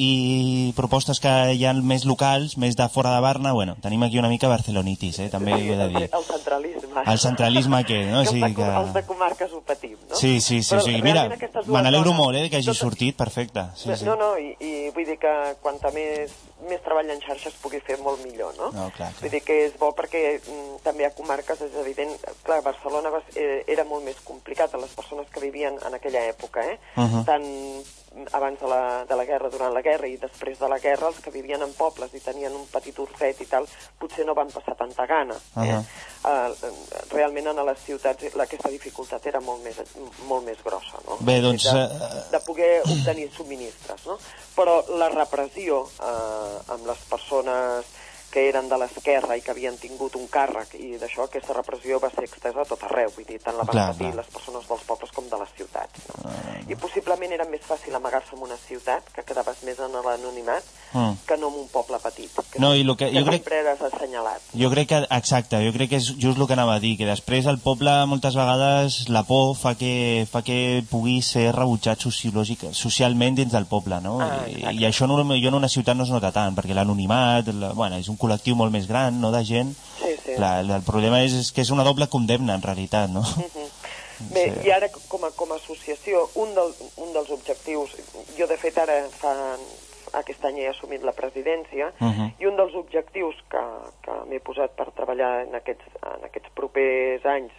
i propostes que hi ha més locals, més de fora de Barna, bueno, tenim aquí una mica barcelonitis, eh? també ho he de dir. El centralisme. El centralisme aquest, no? Que Sí, els, de, que- els de comarques ho patim, no? Sí, sí, sí, Però sí. Mira, me n'alegro molt, eh, que hagi totes- sortit, perfecte. Sí, sí. No, no, i, i vull dir que quanta més, més treball en xarxa es pugui fer, molt millor, no? No, clar, clar. Vull dir que és bo perquè mm, també a comarques és evident... Clar, Barcelona va, eh, era molt més complicat a les persones que vivien en aquella època, eh? Mhm. Tant abans de la, de la guerra, durant la guerra i després de la guerra, els que vivien en pobles i tenien un petit urfet i tal, potser no van passar tanta gana. Eh? Ahà. Uh, realment a les ciutats aquesta dificultat era molt més, molt més grossa, no? Bé, doncs, De, eh, de poder obtenir subministres, no? Però la repressió eh, amb les persones que eren de l'esquerra i que havien tingut un càrrec i d'això, aquesta repressió va ser extesa a tot arreu, vull dir, tant la van Clar, patir clar. les persones dels pobles com de les ciutats. No? I possiblement era més fàcil amagar-se en una ciutat, que quedaves més en l'anonimat, Mm. que no en un poble petit, que, No, i lo que- que jo crec- sempre eres assenyalat. Jo crec que, exacte, jo crec que és just el que anava a dir, que després el poble moltes vegades la por fa que, fa que pugui ser rebutjat sociològic, socialment dins del poble, no? Ah, I, exacte. I això no, jo en una ciutat no es nota tant, perquè l'anonimat, la- bueno, és un col·lectiu molt més gran, no?, de gent. Sí, sí. Clar, el, el problema és, és que és una doble condemna, en realitat, no? Bé, Sí. i ara com a, com a associació, un, del, un dels objectius, jo de fet ara fa, aquest any he assumit la presidència, Mhm. i un dels objectius que, que m'he posat per treballar en aquests, en aquests propers anys,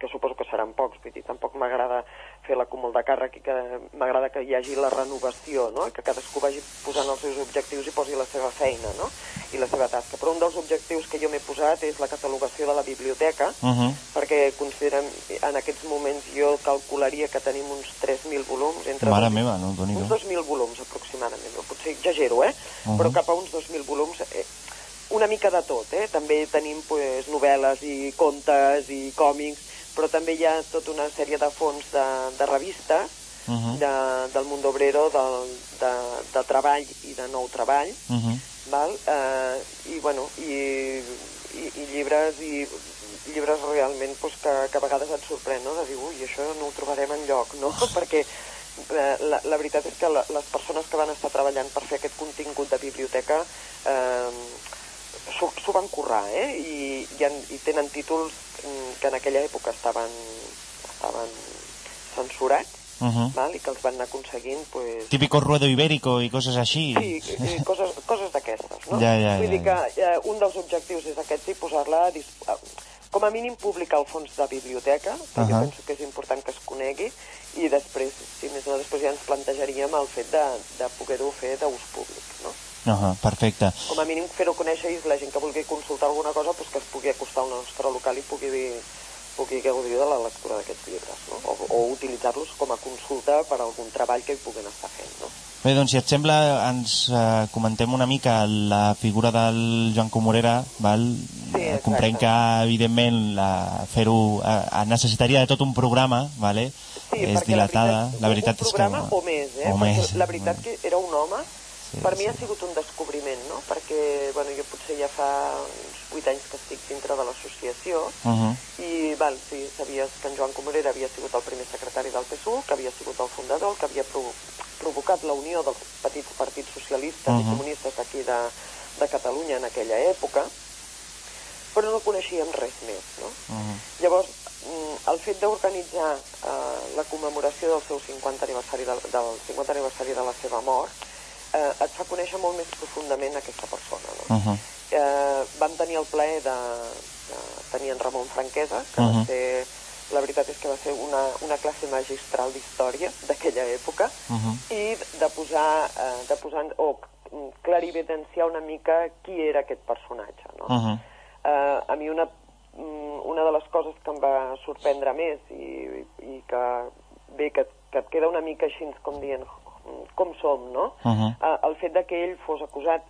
que suposo que seran pocs, vull dir, tampoc m'agrada fer l'acúmul de càrrec i que m'agrada que hi hagi la renovació, no? Que cadascú vagi posant els seus objectius i posi la seva feina, no? I la seva tasca. Però un dels objectius que jo m'he posat és la catalogació de la biblioteca, Uh -huh. Perquè considerem, en aquests moments jo calcularia que tenim uns 3.000 volums. Entre Mare dos- meva, no? Déu-n'hi-do. Uns 2.000 volums aproximadament, no? potser exagero, eh? Mhm. Però cap a uns 2.000 volums, eh? una mica de tot, eh? També tenim pues, novel·les i contes i còmics, però també hi ha tota una sèrie de fons de, de revistes Uh -huh. de, del Mundo Obrero, del, de, de treball i de nou treball, Uh -huh. val? Eh, i, bueno, i, i, i llibres i llibres realment pues, que, que a vegades et sorprèn, no? de dir, ui, això no ho trobarem en lloc, no? perquè eh, la, la veritat és que la, les persones que van estar treballant per fer aquest contingut de biblioteca eh, s'ho van currar, eh? I, i, han, i tenen títols mm, que en aquella època estaven, estaven censurats, Uh -huh. val? i que els van anar aconseguint pues, Típico ruedo ibérico i coses així. Sí, eh, coses, coses d'aquestes, no? Ja, ja, Vull ja, dir que eh, un dels objectius és aquest i posar-la a- com a mínim publicar el fons de biblioteca, que uh Ahà. jo penso que és important que es conegui, i després, si més no, després ja ens plantejaríem el fet de, de poder-ho fer d'ús públic, no? Uh -huh, perfecte. Com a mínim fer-ho conèixer i la gent que vulgui consultar alguna cosa pues, que es pugui acostar al nostre local i pugui, dir- pugui gaudir de la lectura d'aquests llibres, no? O, o utilitzar-los com a consulta per a algun treball que hi puguin estar fent, no? Bé, doncs si et sembla, ens eh, comentem una mica la figura del Joan Comorera, val? Sí, Eh. Comprenc que, evidentment, la- fer-ho eh, necessitaria de tot un programa, vale? Sí, és dilatada. La veritat, un és que... programa o més, eh? O més. la veritat que era un home, Sí, per mi sí. ha sigut un descobriment, no? Perquè, bueno, jo potser ja fa uns 8 anys que estic dintre de l'associació Uh -huh. i, val, sí, sabies que en Joan Comorera havia sigut el primer secretari del PSUC, que havia sigut el fundador, que havia provo provocat la unió dels petits partits socialistes uh. -huh. i comunistes d'aquí de, de Catalunya en aquella època, però no coneixíem res més, no? Uh -huh. Llavors, mm, el fet d'organitzar eh, la commemoració del seu 50 aniversari de, del 50 aniversari de la seva mort eh, et fa conèixer molt més profundament aquesta persona. No? Uh -huh. eh, vam tenir el plaer de, de tenir en Ramon Franquesa, que Mhm. va ser, la veritat és que va ser una, una classe magistral d'història d'aquella època, Uh -huh. i de posar, eh, de posar o mm, clarividenciar una mica qui era aquest personatge. No? Uh -huh. eh, a mi una, mm, una de les coses que em va sorprendre més i, i que bé, que, que et queda una mica així com dient "Mm, com som, no? Uh -huh. el fet de que ell fos acusat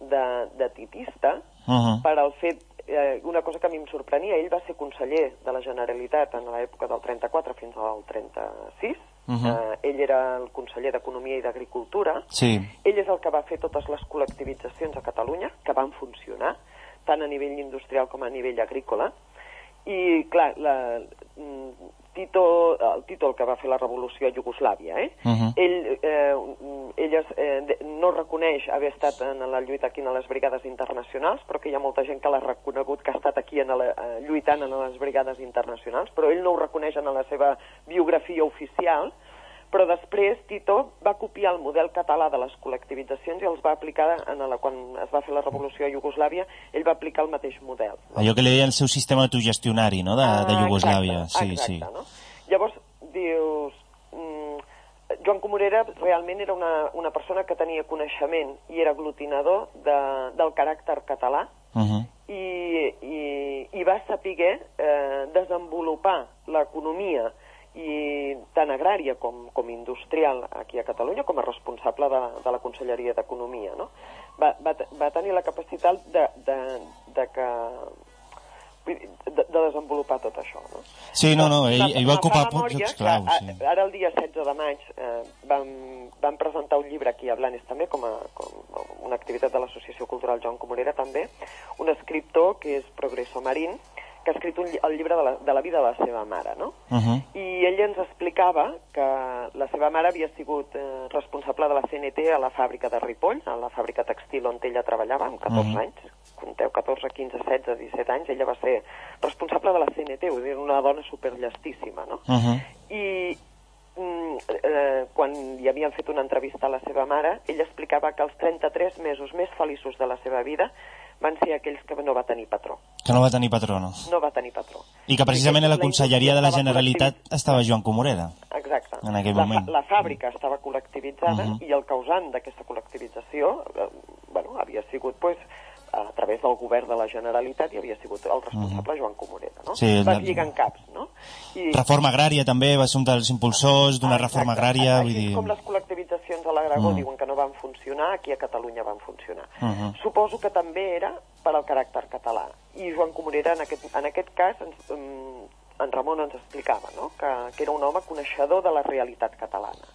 de, de titista Uh -huh. per al fet, eh, una cosa que a mi em sorprenia, ell va ser conseller de la Generalitat en l'època del 34 fins al 36, Uh -huh. eh, ell era el conseller d'Economia i d'Agricultura, Sí. ell és el que va fer totes les col·lectivitzacions a Catalunya, que van funcionar, tant a nivell industrial com a nivell agrícola. I, clar, la, mm, Tito, el Tito, el que va fer la revolució a Iugoslàvia, eh? Uh -huh. ell, eh, ell es, eh, no reconeix haver estat en la lluita aquí en les brigades internacionals, però que hi ha molta gent que l'ha reconegut que ha estat aquí en la, eh, lluitant en les brigades internacionals, però ell no ho reconeix en la seva biografia oficial, però després Tito va copiar el model català de les col·lectivitzacions i els va aplicar, en la, quan es va fer la revolució a Iugoslàvia, ell va aplicar el mateix model. No? Allò que li deia el seu sistema autogestionari, no?, de, de Ah, Iugoslàvia. Exacte, sí, exacte, sí. No? Llavors, dius... Mm, Joan Comorera realment era una, una persona que tenia coneixement i era aglutinador de, del caràcter català Uh -huh. i, i, i va saber eh, desenvolupar l'economia i tant agrària com, com industrial aquí a Catalunya com a responsable de, de la Conselleria d'Economia. No? Va, va, va tenir la capacitat de, de, de que de, de desenvolupar tot això. No? Sí, no, no, ell, ell va ocupar claus, a- sí. Ara el dia 16 de maig eh, vam, vam presentar un llibre aquí a Blanes també, com, a, com una activitat de l'Associació Cultural Joan Comorera també, un escriptor que és Progreso Marín, que ha escrit un, el llibre de la, de la vida de la seva mare, no? Uh -huh. I ell ens explicava que la seva mare havia sigut eh, responsable de la CNT a la fàbrica de Ripoll, a la fàbrica textil on ella treballava, amb 14 Mhm. anys. Compteu, 14, 15, 16, 17 anys, ella va ser responsable de la CNT, vull dir, una dona superllestíssima, no? Uh -huh. I mm, eh, quan li havien fet una entrevista a la seva mare, ella explicava que els 33 mesos més feliços de la seva vida van ser aquells que no va tenir patró. Que no va tenir patró, no? No va tenir patró. I que precisament a la Conselleria de la Generalitat estava Joan Comorera. Exacte. En aquell la, moment. la fàbrica estava col·lectivitzada Mhm. i el causant d'aquesta col·lectivització eh, bueno, havia sigut pues, a través del govern de la Generalitat i havia sigut el responsable Joan Comorera. No? Mhm. Sí, Va lligant caps. No? I, Reforma agrària també, va ser un dels impulsors d'una Ah, reforma agrària, Així vull dir... com les col·lectivitzacions a l'Aragó Mm. diuen que no van funcionar, aquí a Catalunya van funcionar. Mhm. Suposo que també era per al caràcter català. I Joan Comorera, en aquest, en aquest cas, ens, en Ramon ens explicava no? que, que era un home coneixedor de la realitat catalana.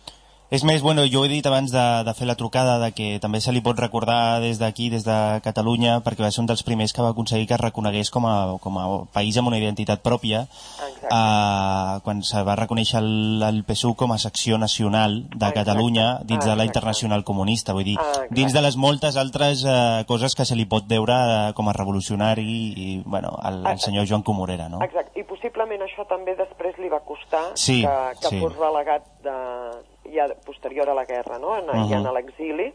És més, bueno, jo he dit abans de, de fer la trucada de que també se li pot recordar des d'aquí, des de Catalunya, perquè va ser un dels primers que va aconseguir que es reconegués com a, com a país amb una identitat pròpia, Exacte. eh, quan se va reconèixer el, el PSUV com a secció nacional de Exacte. Catalunya dins de la Exacte. Internacional Comunista. Vull dir, Exacte. dins de les moltes altres eh, coses que se li pot veure eh, com a revolucionari i, bueno, al, al senyor Joan Comorera, no? Exacte, i possiblement això també després li va costar Sí, que, que sí. fos relegat de, ja posterior a la la no? en, uh. -huh. ja en l'exili.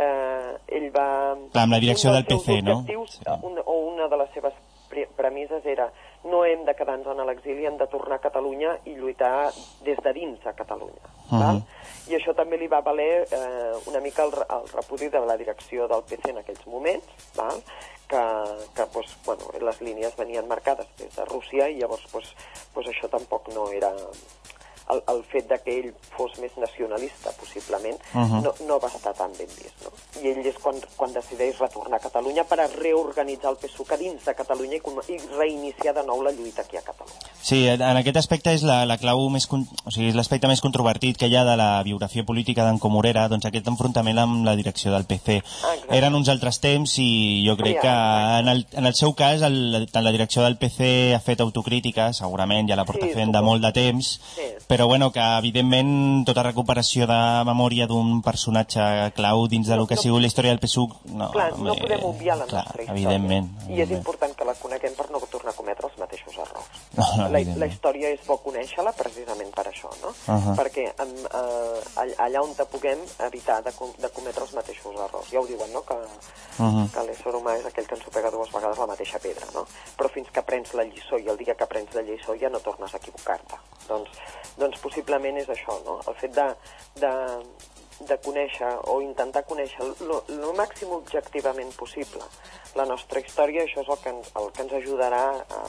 Eh, ell va... Clar, amb la direcció del PC, no? Sí. Un, o una de les seves pre- premisses era no hem de quedar-nos en l'exili, hem de tornar a Catalunya i lluitar des de dins a Catalunya. Mhm. val? I això també li va valer eh, una mica el, el repudi de la direcció del PC en aquells moments, val? que, que doncs, bueno, les línies venien marcades des de Rússia i llavors doncs, doncs això tampoc no era el, el fet de que ell fos més nacionalista, possiblement, uh. -huh. no, no va estar tan ben vist. No? I ell és quan, quan decideix retornar a Catalunya per a reorganitzar el PSUC a dins de Catalunya i, i reiniciar de nou la lluita aquí a Catalunya. Sí, en aquest aspecte és la, la clau més, o sigui, és l'aspecte més controvertit que hi ha de la biografia política d'en Comorera, doncs aquest enfrontament amb la direcció del PC. Exacte. Eren uns altres temps i jo crec Sí, que exacte. en el, en el seu cas el, tant la direcció del PC ha fet autocrítica, segurament ja la porta Sí, fent de molt de temps, Sí. però bueno, que evidentment tota recuperació de memòria d'un personatge clau dins de No, lo que ha no- sigut la història del PSUC no, Clar, no podem obviar la clar, nostra història. evidentment, I és evidentment. important que la coneguem per no tornar a cometre els mateixos errors. No, la, la història és bo conèixer-la precisament per això, no? Ahà. Perquè amb, eh, all- allà on te puguem evitar de, com- de cometre els mateixos errors. Ja ho diuen, no?, que, Mhm. que l'ésser humà és aquell que ens pega dues vegades la mateixa pedra, no? Però fins que aprens la lliçó i el dia que aprens la lliçó ja no tornes a equivocar-te. Doncs, doncs possiblement és això, no? El fet de, de, de conèixer o intentar conèixer el màxim objectivament possible la nostra història, això és el que ens, el que ens ajudarà a,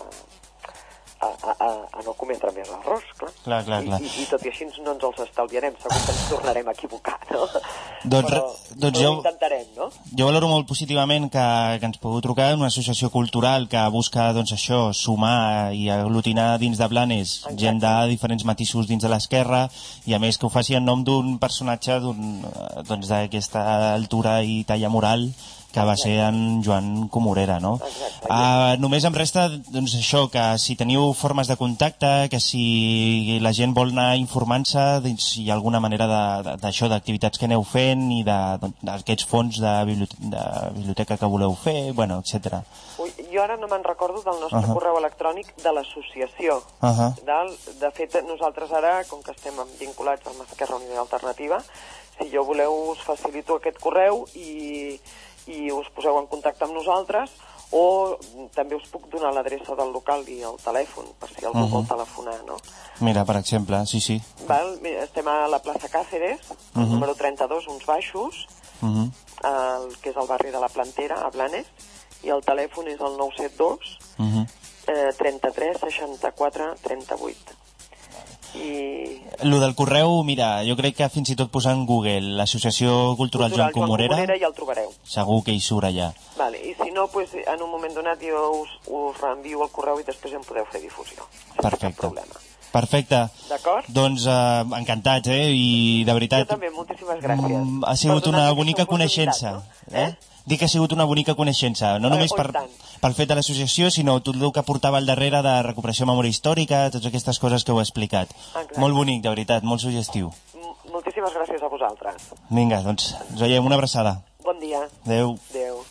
a, a, a, a no cometre més errors, clar. Clar, clar, I, clar. I, I tot i així no ens els estalviarem, segur que ens tornarem a equivocar, no? Doncs però, doncs però jo- intentarem, no? Jo valoro molt positivament que, que ens pugueu trucar en una associació cultural que busca doncs, això, sumar i aglutinar dins de Blanes Exacte. gent de diferents matisos dins de l'esquerra i a més que ho faci en nom d'un personatge eh, doncs, d'aquesta altura i talla moral que va ser en Joan Comorera, no? Exacte. Uh, només em resta, doncs, això, que si teniu formes de contacte, que si la gent vol anar informant-se, doncs, si hi ha alguna manera de- de- d'això, d'activitats que aneu fent i de- doncs, d'aquests fons de, bibliote de biblioteca que voleu fer, bueno, etc. Jo ara no me'n recordo del nostre Ahà. correu electrònic de l'associació. Uh -huh. Del, de fet, nosaltres ara, com que estem vinculats amb Esquerra Unida Alternativa, si jo voleu us facilito aquest correu i, i us poseu en contacte amb nosaltres o també us puc donar l'adreça del local i el telèfon, per si algú Mhm. vol telefonar, no? Mira, per exemple, sí, sí. Val? Estem a la plaça Càceres, uh Mhm. número 32, uns baixos, Uh -huh. el, que és el barri de la Plantera, a Blanes, i el telèfon és el 972 Uh -huh. eh, 33 64 38. I Lo del correu, mira, jo crec que fins i tot posar en Google l'Associació Cultural, Joan Comorera, ja el trobareu. segur que hi surt allà. Vale. I si no, pues, en un moment donat jo us, us reenvio el correu i després en podeu fer difusió. Perfecte. Problema. Perfecte. D'acord? Doncs eh, encantats, eh? I de veritat... Jo també, moltíssimes gràcies. Mm, ha sigut una bonica coneixença. no? Eh? Dic que ha sigut una bonica coneixença, no Eh, només oh, per, pel fet de l'associació, sinó tot el que portava al darrere de recuperació de memòria històrica, totes aquestes coses que heu explicat. Exacte. Molt bonic, de veritat, molt suggestiu. M- Moltíssimes gràcies a vosaltres. Vinga, doncs, ens veiem, una abraçada. Bon dia. Adéu. Adéu.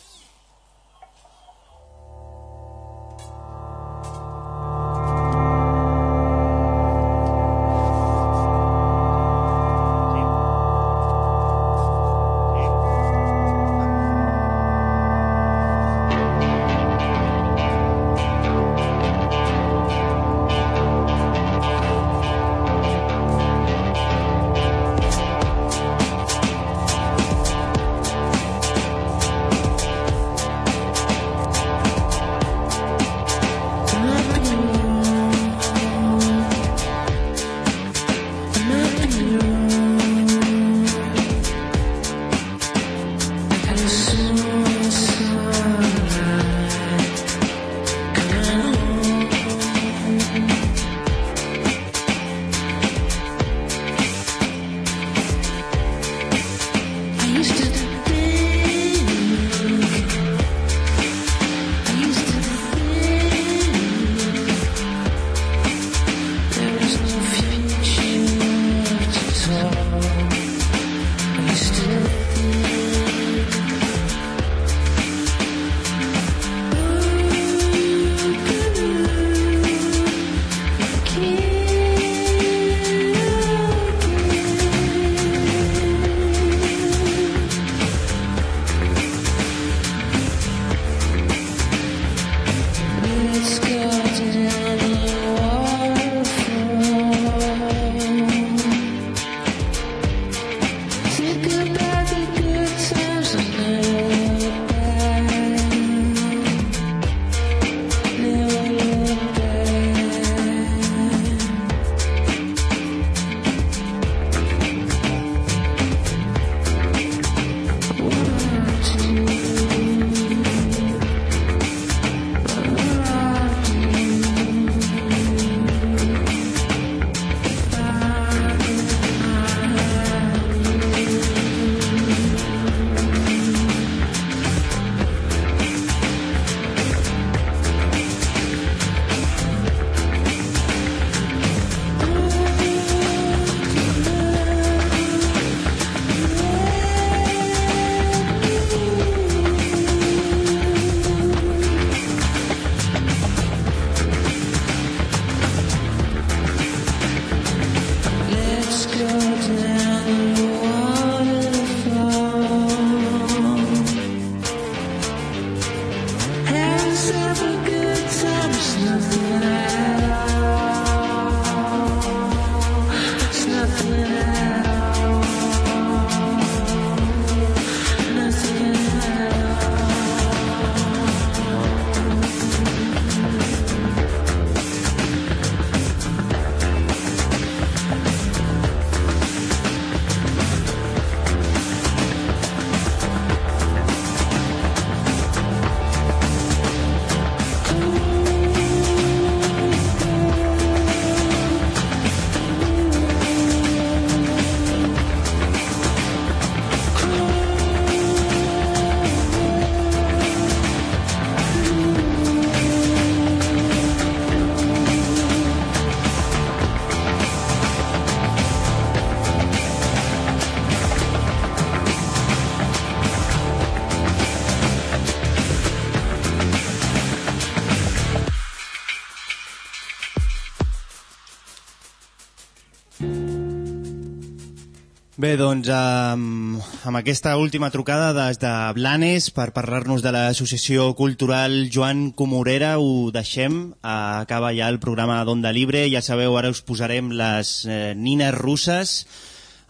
Bé, doncs amb, amb aquesta última trucada des de Blanes per parlar-nos de l'associació cultural Joan Comorera ho deixem, acaba ja el programa d'Onda Libre, ja sabeu, ara us posarem les eh, nines russes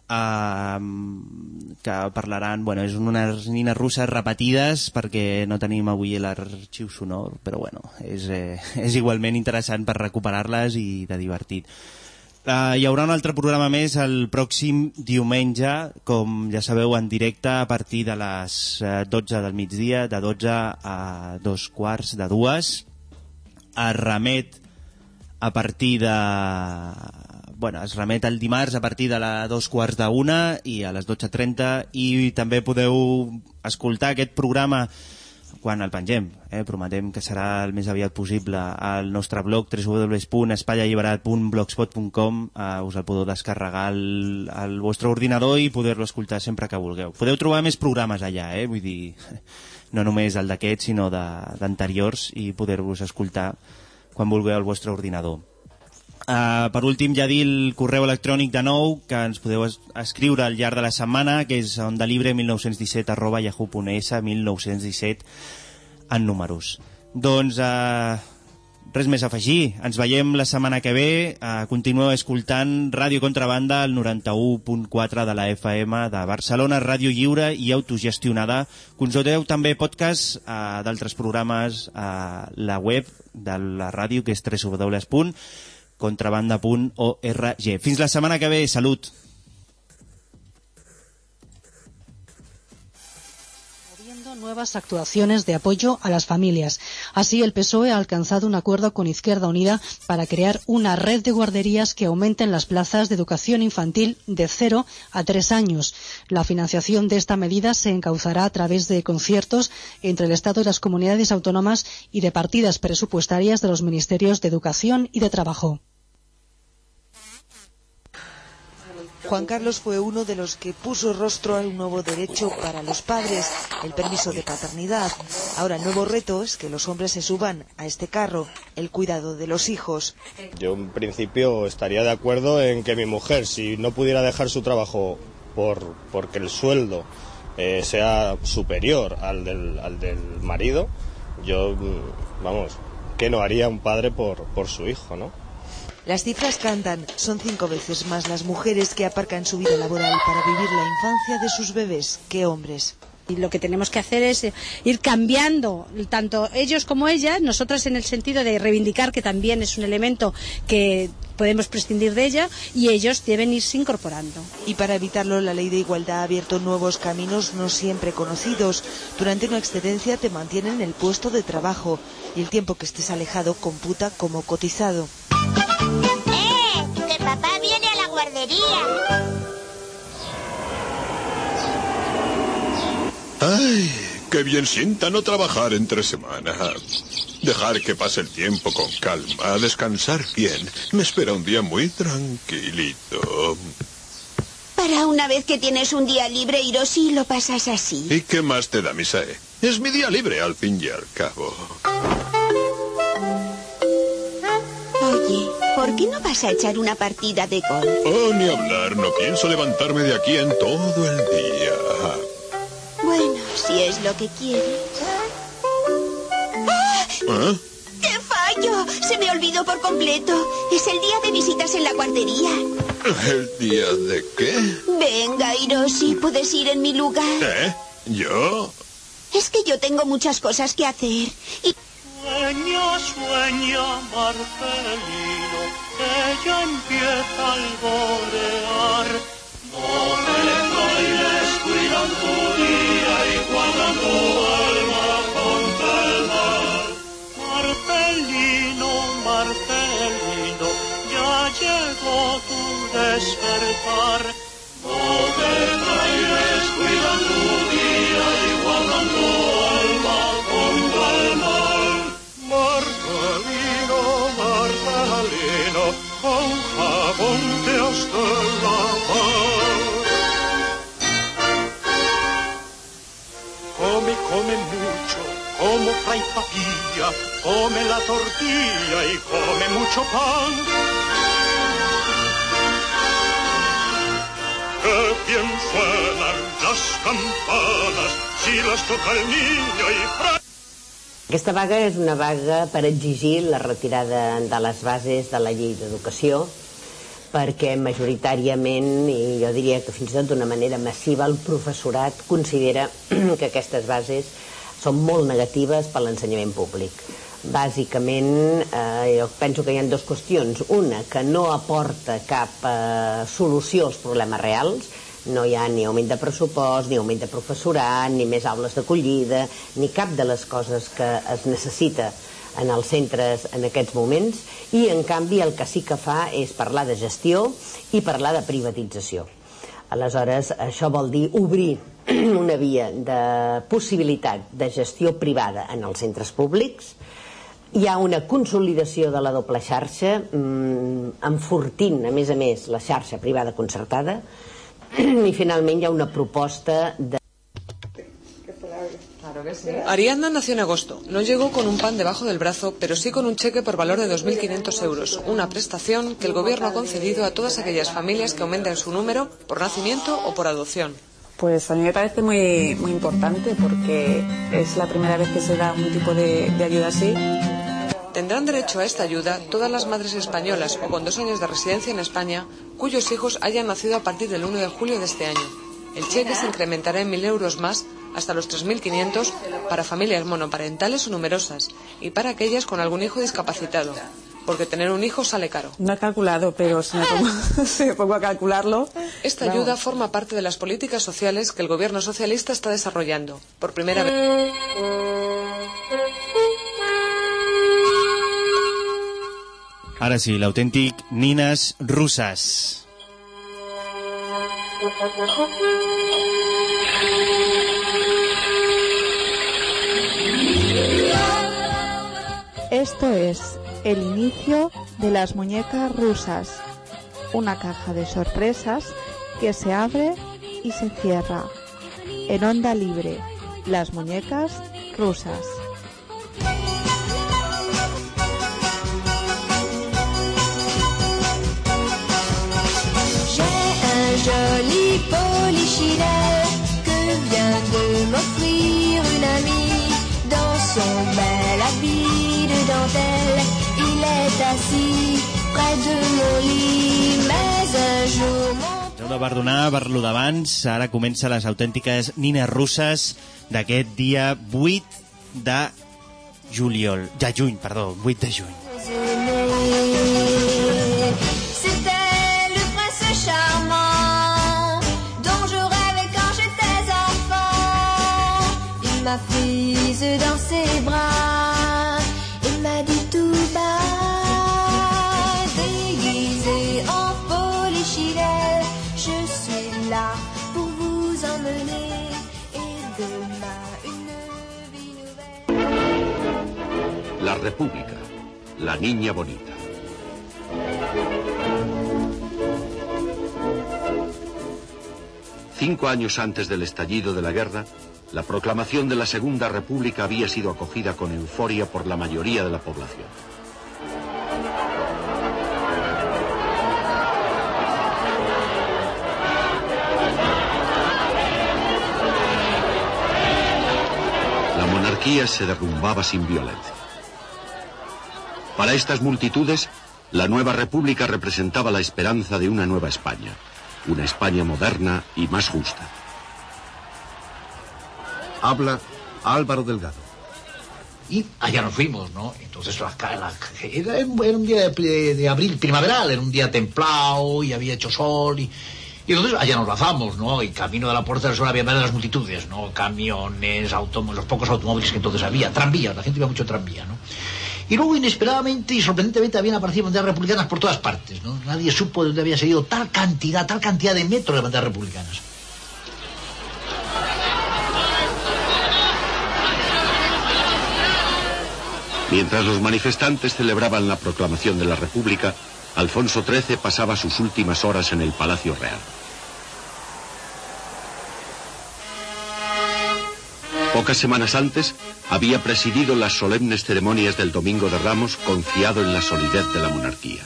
eh, que parlaran, bueno, és unes nines russes repetides perquè no tenim avui l'arxiu sonor, però bueno, és, eh, és igualment interessant per recuperar-les i de divertit. Uh, hi haurà un altre programa més el pròxim diumenge, com ja sabeu, en directe a partir de les uh, 12 del migdia, de 12 a dos quarts de dues. Es remet a partir de... Bueno, es remet el dimarts a partir de les dos quarts d'una i a les 12.30 i també podeu escoltar aquest programa quan el pengem. Eh? Prometem que serà el més aviat possible al nostre blog www.espaialliberat.blogspot.com eh, us el podeu descarregar al, vostre ordinador i poder-lo escoltar sempre que vulgueu. Podeu trobar més programes allà, eh? vull dir, no només el d'aquest, sinó d'anteriors i poder-vos escoltar quan vulgueu al vostre ordinador. Uh, per últim, ja dir el correu electrònic de nou, que ens podeu es escriure al llarg de la setmana, que és ondalibre 1917 arroba yahoo.es 1917 en números. Doncs uh, res més a afegir. Ens veiem la setmana que ve. Uh, continueu escoltant Ràdio Contrabanda, el 91.4 de la FM de Barcelona, ràdio lliure i autogestionada. Consulteu també podcast uh, d'altres programes a la web de la ràdio, que és www contrabanda.org. Fins la setmana que ve, salut! Nuevas actuaciones de apoyo a las familias. Así, el PSOE ha alcanzado un acuerdo con Izquierda Unida para crear una red de guarderías que aumenten las plazas de educación infantil de 0 a 3 años. La financiación de esta medida se encauzará a través de conciertos entre el Estado y las comunidades autónomas y de partidas presupuestarias de los ministerios de Educación y de Trabajo. Juan Carlos fue uno de los que puso rostro a un nuevo derecho para los padres, el permiso de paternidad. Ahora el nuevo reto es que los hombres se suban a este carro, el cuidado de los hijos. Yo en principio estaría de acuerdo en que mi mujer, si no pudiera dejar su trabajo por, porque el sueldo eh, sea superior al del, al del marido, yo, mm, vamos, ¿qué no haría un padre por, por su hijo, no? Las cifras cantan, son cinco veces más las mujeres que aparcan su vida laboral para vivir la infancia de sus bebés que hombres. Y lo que tenemos que hacer es eh, ir cambiando, tanto ellos como ellas, nosotras en el sentido de reivindicar que también es un elemento que podemos prescindir de ella y ellos deben irse incorporando. Y para evitarlo, la ley de igualdad ha abierto nuevos caminos no siempre conocidos. Durante una excedencia te mantienen el puesto de trabajo y el tiempo que estés alejado computa como cotizado. ¡Eh! ¡Que papá viene a la guardería! ¡Ay! ¡Qué bien sienta no trabajar entre semana! Dejar que pase el tiempo con calma, descansar bien. Me espera un día muy tranquilito. Para una vez que tienes un día libre, Hiroshi, lo pasas así. ¿Y qué más te da, Misae? Es mi día libre, al fin y al cabo. ¿Por qué no vas a echar una partida de golf? Oh, ni hablar, no pienso levantarme de aquí en todo el día. Bueno, si es lo que quieres. ¿Ah? ¡Qué fallo! Se me olvidó por completo. Es el día de visitas en la guardería. ¿El día de qué? Venga, Hiroshi, puedes ir en mi lugar. ¿Eh? ¿Yo? Es que yo tengo muchas cosas que hacer. Y Sueña, sueña, Marcelino, ya empieza a alborear. No te bailes, cuidan tu día y guardan tu alma contra el mal. Marcelino, Marcelino, ya llegó tu despertar. Con jabón te has de lavar. Come, come mucho, como trae papilla, come la tortilla y come mucho pan. Que bien suenan las campanas si las toca el niño y fra... Aquesta vaga és una vaga per exigir la retirada de les bases de la llei d'educació perquè majoritàriament, i jo diria que fins i tot d'una manera massiva, el professorat considera que aquestes bases són molt negatives per l'ensenyament públic. Bàsicament, eh, jo penso que hi ha dues qüestions. Una, que no aporta cap eh, solució als problemes reals, no hi ha ni augment de pressupost, ni augment de professorat, ni més aules d'acollida, ni cap de les coses que es necessita en els centres en aquests moments. I en canvi el que sí que fa és parlar de gestió i parlar de privatització. Aleshores, això vol dir obrir una via de possibilitat de gestió privada en els centres públics, hi ha una consolidació de la doble xarxa, mmm, enfortint, a més a més, la xarxa privada concertada, i finalment hi ha una proposta de Ariadna nació en agosto. No llegó con un pan debajo del brazo, pero sí con un cheque por valor de 2.500 euros, una prestación que el gobierno ha concedido a todas aquellas familias que aumenten su número por nacimiento o por adopción. Pues a mí me parece muy, muy importante porque es la primera vez que se da un tipo de, de ayuda así. Tendrán derecho a esta ayuda todas las madres españolas o con dos años de residencia en España cuyos hijos hayan nacido a partir del 1 de julio de este año. El cheque se incrementará en 1.000 euros más hasta los 3.500 para familias monoparentales o numerosas y para aquellas con algún hijo discapacitado, porque tener un hijo sale caro. No he calculado, pero si me pongo, si me pongo a calcularlo... Esta vamos. ayuda forma parte de las políticas sociales que el gobierno socialista está desarrollando. Por primera vez. Ara sí, l'autèntic Nines Russes. Esto es el inicio de las muñecas rusas, una caja de sorpresas que se abre y se cierra. En onda libre, las muñecas rusas. Joli polichinelle que vient de m'offrir une amie. Dans son bel habit de dentelle, il est assis près de mon lit. Mais un jour, mon de perdonar per lo d'abans, ara comença les autèntiques nines russes d'aquest dia 8 de juliol, de juny, perdó, 8 de juny. República, la niña bonita. Cinco años antes del estallido de la guerra, la proclamación de la Segunda República había sido acogida con euforia por la mayoría de la población. La monarquía se derrumbaba sin violencia. Para estas multitudes, la nueva república representaba la esperanza de una nueva España, una España moderna y más justa. Habla Álvaro Delgado. Y allá nos fuimos, ¿no? Entonces la, la- era, un día de, abril, primaveral, era un día templado y había hecho sol y, y entonces allá nos lanzamos, ¿no? Y camino de la Puerta del Sol había las multitudes, ¿no? Camiones, automóviles, los pocos automóviles que entonces había, tranvías, la gente iba mucho tranvía, ¿no? Y luego inesperadamente y sorprendentemente habían aparecido banderas republicanas por todas partes. Nadie supo de dónde había salido tal cantidad, tal cantidad de metros de banderas republicanas. Mientras los manifestantes celebraban la proclamación de la República, Alfonso XIII pasaba sus últimas horas en el Palacio Real. Pocas semanas antes había presidido las solemnes ceremonias del Domingo de Ramos confiado en la solidez de la monarquía.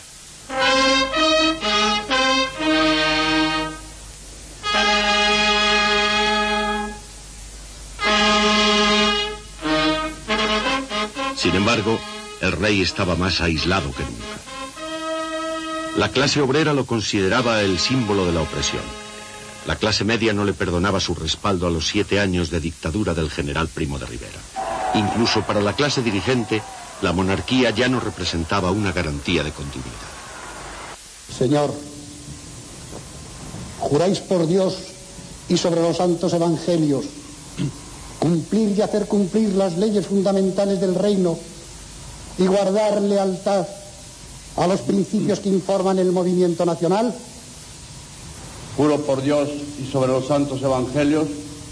Sin embargo, el rey estaba más aislado que nunca. La clase obrera lo consideraba el símbolo de la opresión. La clase media no le perdonaba su respaldo a los siete años de dictadura del general Primo de Rivera. Incluso para la clase dirigente, la monarquía ya no representaba una garantía de continuidad. Señor, juráis por Dios y sobre los santos evangelios cumplir y hacer cumplir las leyes fundamentales del reino y guardar lealtad a los principios que informan el movimiento nacional? Juro por Dios y sobre los santos evangelios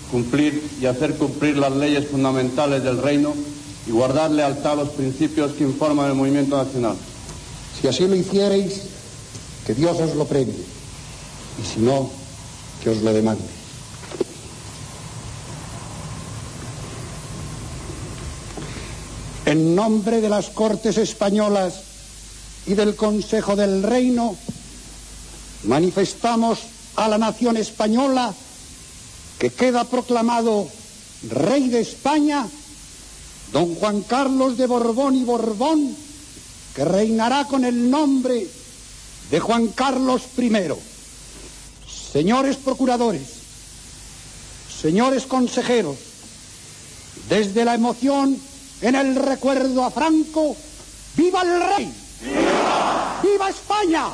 cumplir y hacer cumplir las leyes fundamentales del reino y guardar lealtad a los principios que informan el movimiento nacional. Si así lo hiciereis, que Dios os lo premie. Y si no, que os lo demande. En nombre de las Cortes Españolas y del Consejo del Reino, manifestamos a la nación española que queda proclamado Rey de España don Juan Carlos de Borbón y Borbón, que reinará con el nombre de Juan Carlos I. Señores procuradores, señores consejeros, desde la emoción en el recuerdo a Franco, ¡viva el rey! ¡Viva, ¡Viva España!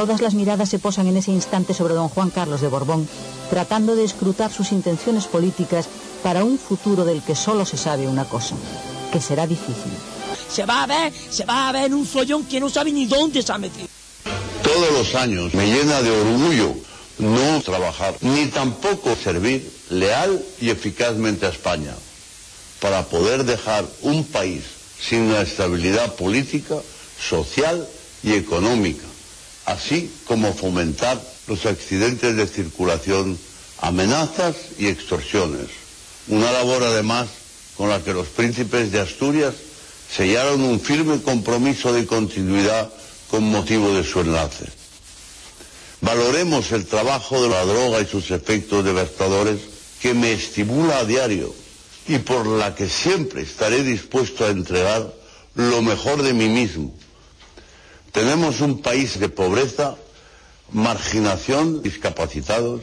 Todas las miradas se posan en ese instante sobre don Juan Carlos de Borbón, tratando de escrutar sus intenciones políticas para un futuro del que solo se sabe una cosa, que será difícil. Se va a ver, se va a ver un follón que no sabe ni dónde se ha metido. Todos los años me llena de orgullo no trabajar, ni tampoco servir leal y eficazmente a España, para poder dejar un país sin la estabilidad política, social y económica, así como fomentar los accidentes de circulación, amenazas y extorsiones. Una labor además con la que los príncipes de Asturias sellaron un firme compromiso de continuidad con motivo de su enlace. Valoremos el trabajo de la droga y sus efectos devastadores que me estimula a diario y por la que siempre estaré dispuesto a entregar lo mejor de mí mismo. Tenemos un país de pobreza, marginación, discapacitados,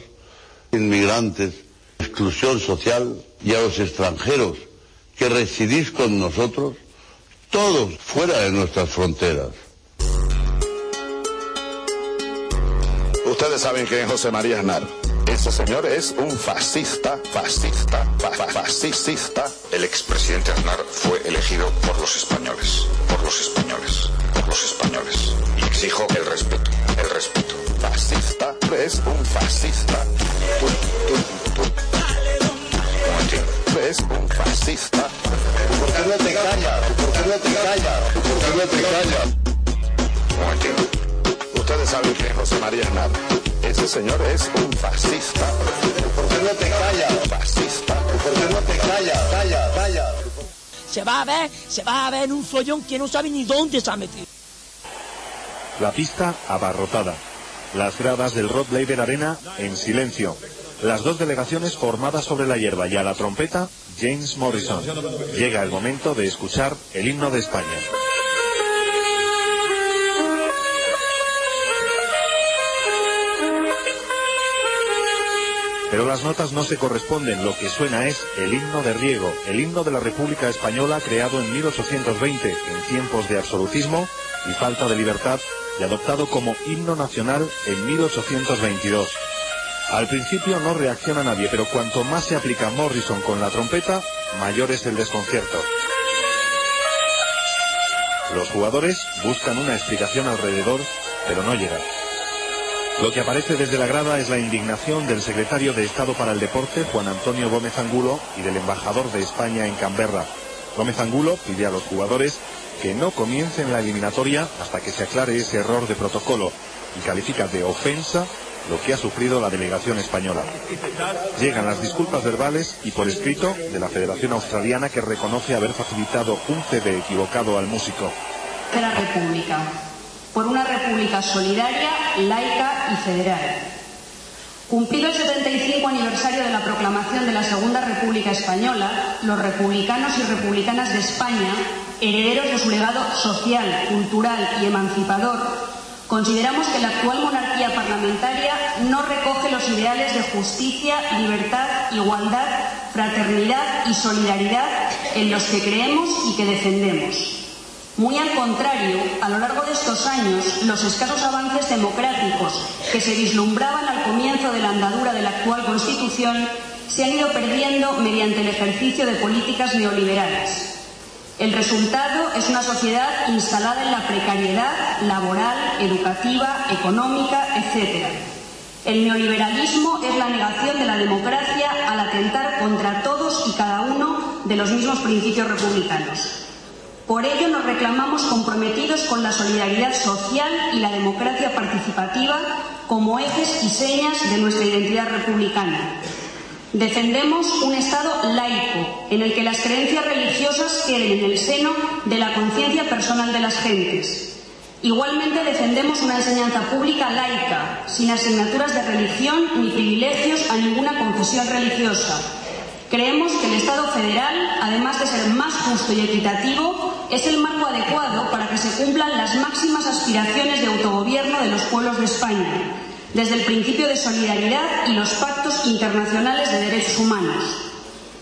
inmigrantes, exclusión social y a los extranjeros que residís con nosotros, todos fuera de nuestras fronteras. Ustedes saben quién es José María Aznar. Ese señor es un fascista, fascista, fa- fa- fascista. El expresidente Aznar fue elegido por los españoles, por los españoles, por los españoles. Y exijo el respeto, el respeto. Fascista es un fascista. Tú, tú, tú. Es un fascista. ¿Por qué no te callas? ¿Por qué? ¿Por qué. Ustedes saben es José María Aznar. Ese señor es un fascista. ¿Por qué no te callas? Fascista. ¿Por qué no te callas? Calla, calla. Se va a ver, se va a ver un follón que no sabe ni dónde se ha metido. La pista abarrotada. Las gradas del Rod Laver Arena en silencio. Las dos delegaciones formadas sobre la hierba y a la trompeta, James Morrison. Llega el momento de escuchar el himno de España. Pero las notas no se corresponden, lo que suena es el himno de Riego, el himno de la República Española creado en 1820, en tiempos de absolutismo y falta de libertad, y adoptado como himno nacional en 1822. Al principio no reacciona nadie, pero cuanto más se aplica Morrison con la trompeta, mayor es el desconcierto. Los jugadores buscan una explicación alrededor, pero no llega. Lo que aparece desde la grada es la indignación del secretario de Estado para el Deporte, Juan Antonio Gómez Angulo, y del embajador de España en Canberra. Gómez Angulo pide a los jugadores que no comiencen la eliminatoria hasta que se aclare ese error de protocolo y califica de ofensa lo que ha sufrido la delegación española. Llegan las disculpas verbales y por escrito de la Federación Australiana que reconoce haber facilitado un CD equivocado al músico. de la República, por una República solidaria, laica y federal. Cumplido el 75 aniversario de la proclamación de la Segunda República Española, los republicanos y republicanas de España, herederos de su legado social, cultural y emancipador, consideramos que la actual monarquía parlamentaria no recoge los ideales de justicia, libertad, igualdad, fraternidad y solidaridad en los que creemos y que defendemos. Muy al contrario, a lo largo de estos años, los escasos avances democráticos que se vislumbraban al comienzo de la andadura de la actual Constitución se han ido perdiendo mediante el ejercicio de políticas neoliberales. El resultado es una sociedad instalada en la precariedad laboral, educativa, económica, etc. El neoliberalismo es la negación de la democracia al atentar contra todos y cada uno de los mismos principios republicanos. Por ello nos reclamamos comprometidos con la solidaridad social y la democracia participativa como ejes y señas de nuestra identidad republicana. Defendemos un Estado laico en el que las creencias religiosas queden en el seno de la conciencia personal de las gentes. Igualmente defendemos una enseñanza pública laica, sin asignaturas de religión ni privilegios a ninguna confesión religiosa. Creemos que el Estado federal, además de ser más justo y equitativo, es el marco adecuado para que se cumplan las máximas aspiraciones de autogobierno de los pueblos de España, desde el principio de solidaridad y los pactos internacionales de derechos humanos.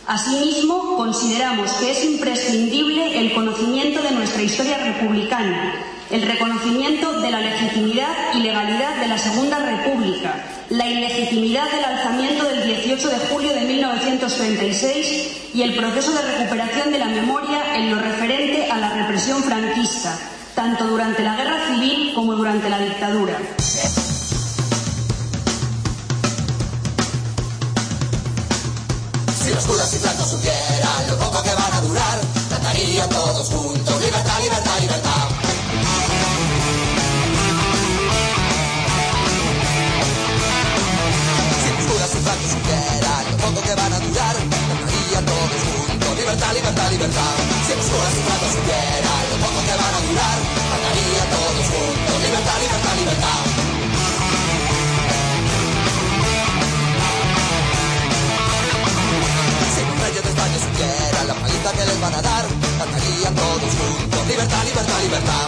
Asimismo, consideramos que es imprescindible el conocimiento de nuestra historia republicana, el reconocimiento de la legitimidad y legalidad de la Segunda República, la ilegitimidad del alzamiento del 18 de julio de 1936 y el proceso de recuperación de la memoria en lo referente a la represión franquista, tanto durante la Guerra Civil como durante la dictadura. Si los curas y plantas supieran lo poco que van a durar, cantarían todos juntos, libertad, libertad. Libertad, libertad, libertad. Si plantas supieran lo poco que van a durar, cantarían todos juntos, libertad, libertad, libertad. Si reyes de España supieran la paliza que les van a dar, cantarían todos juntos, libertad, libertad, libertad.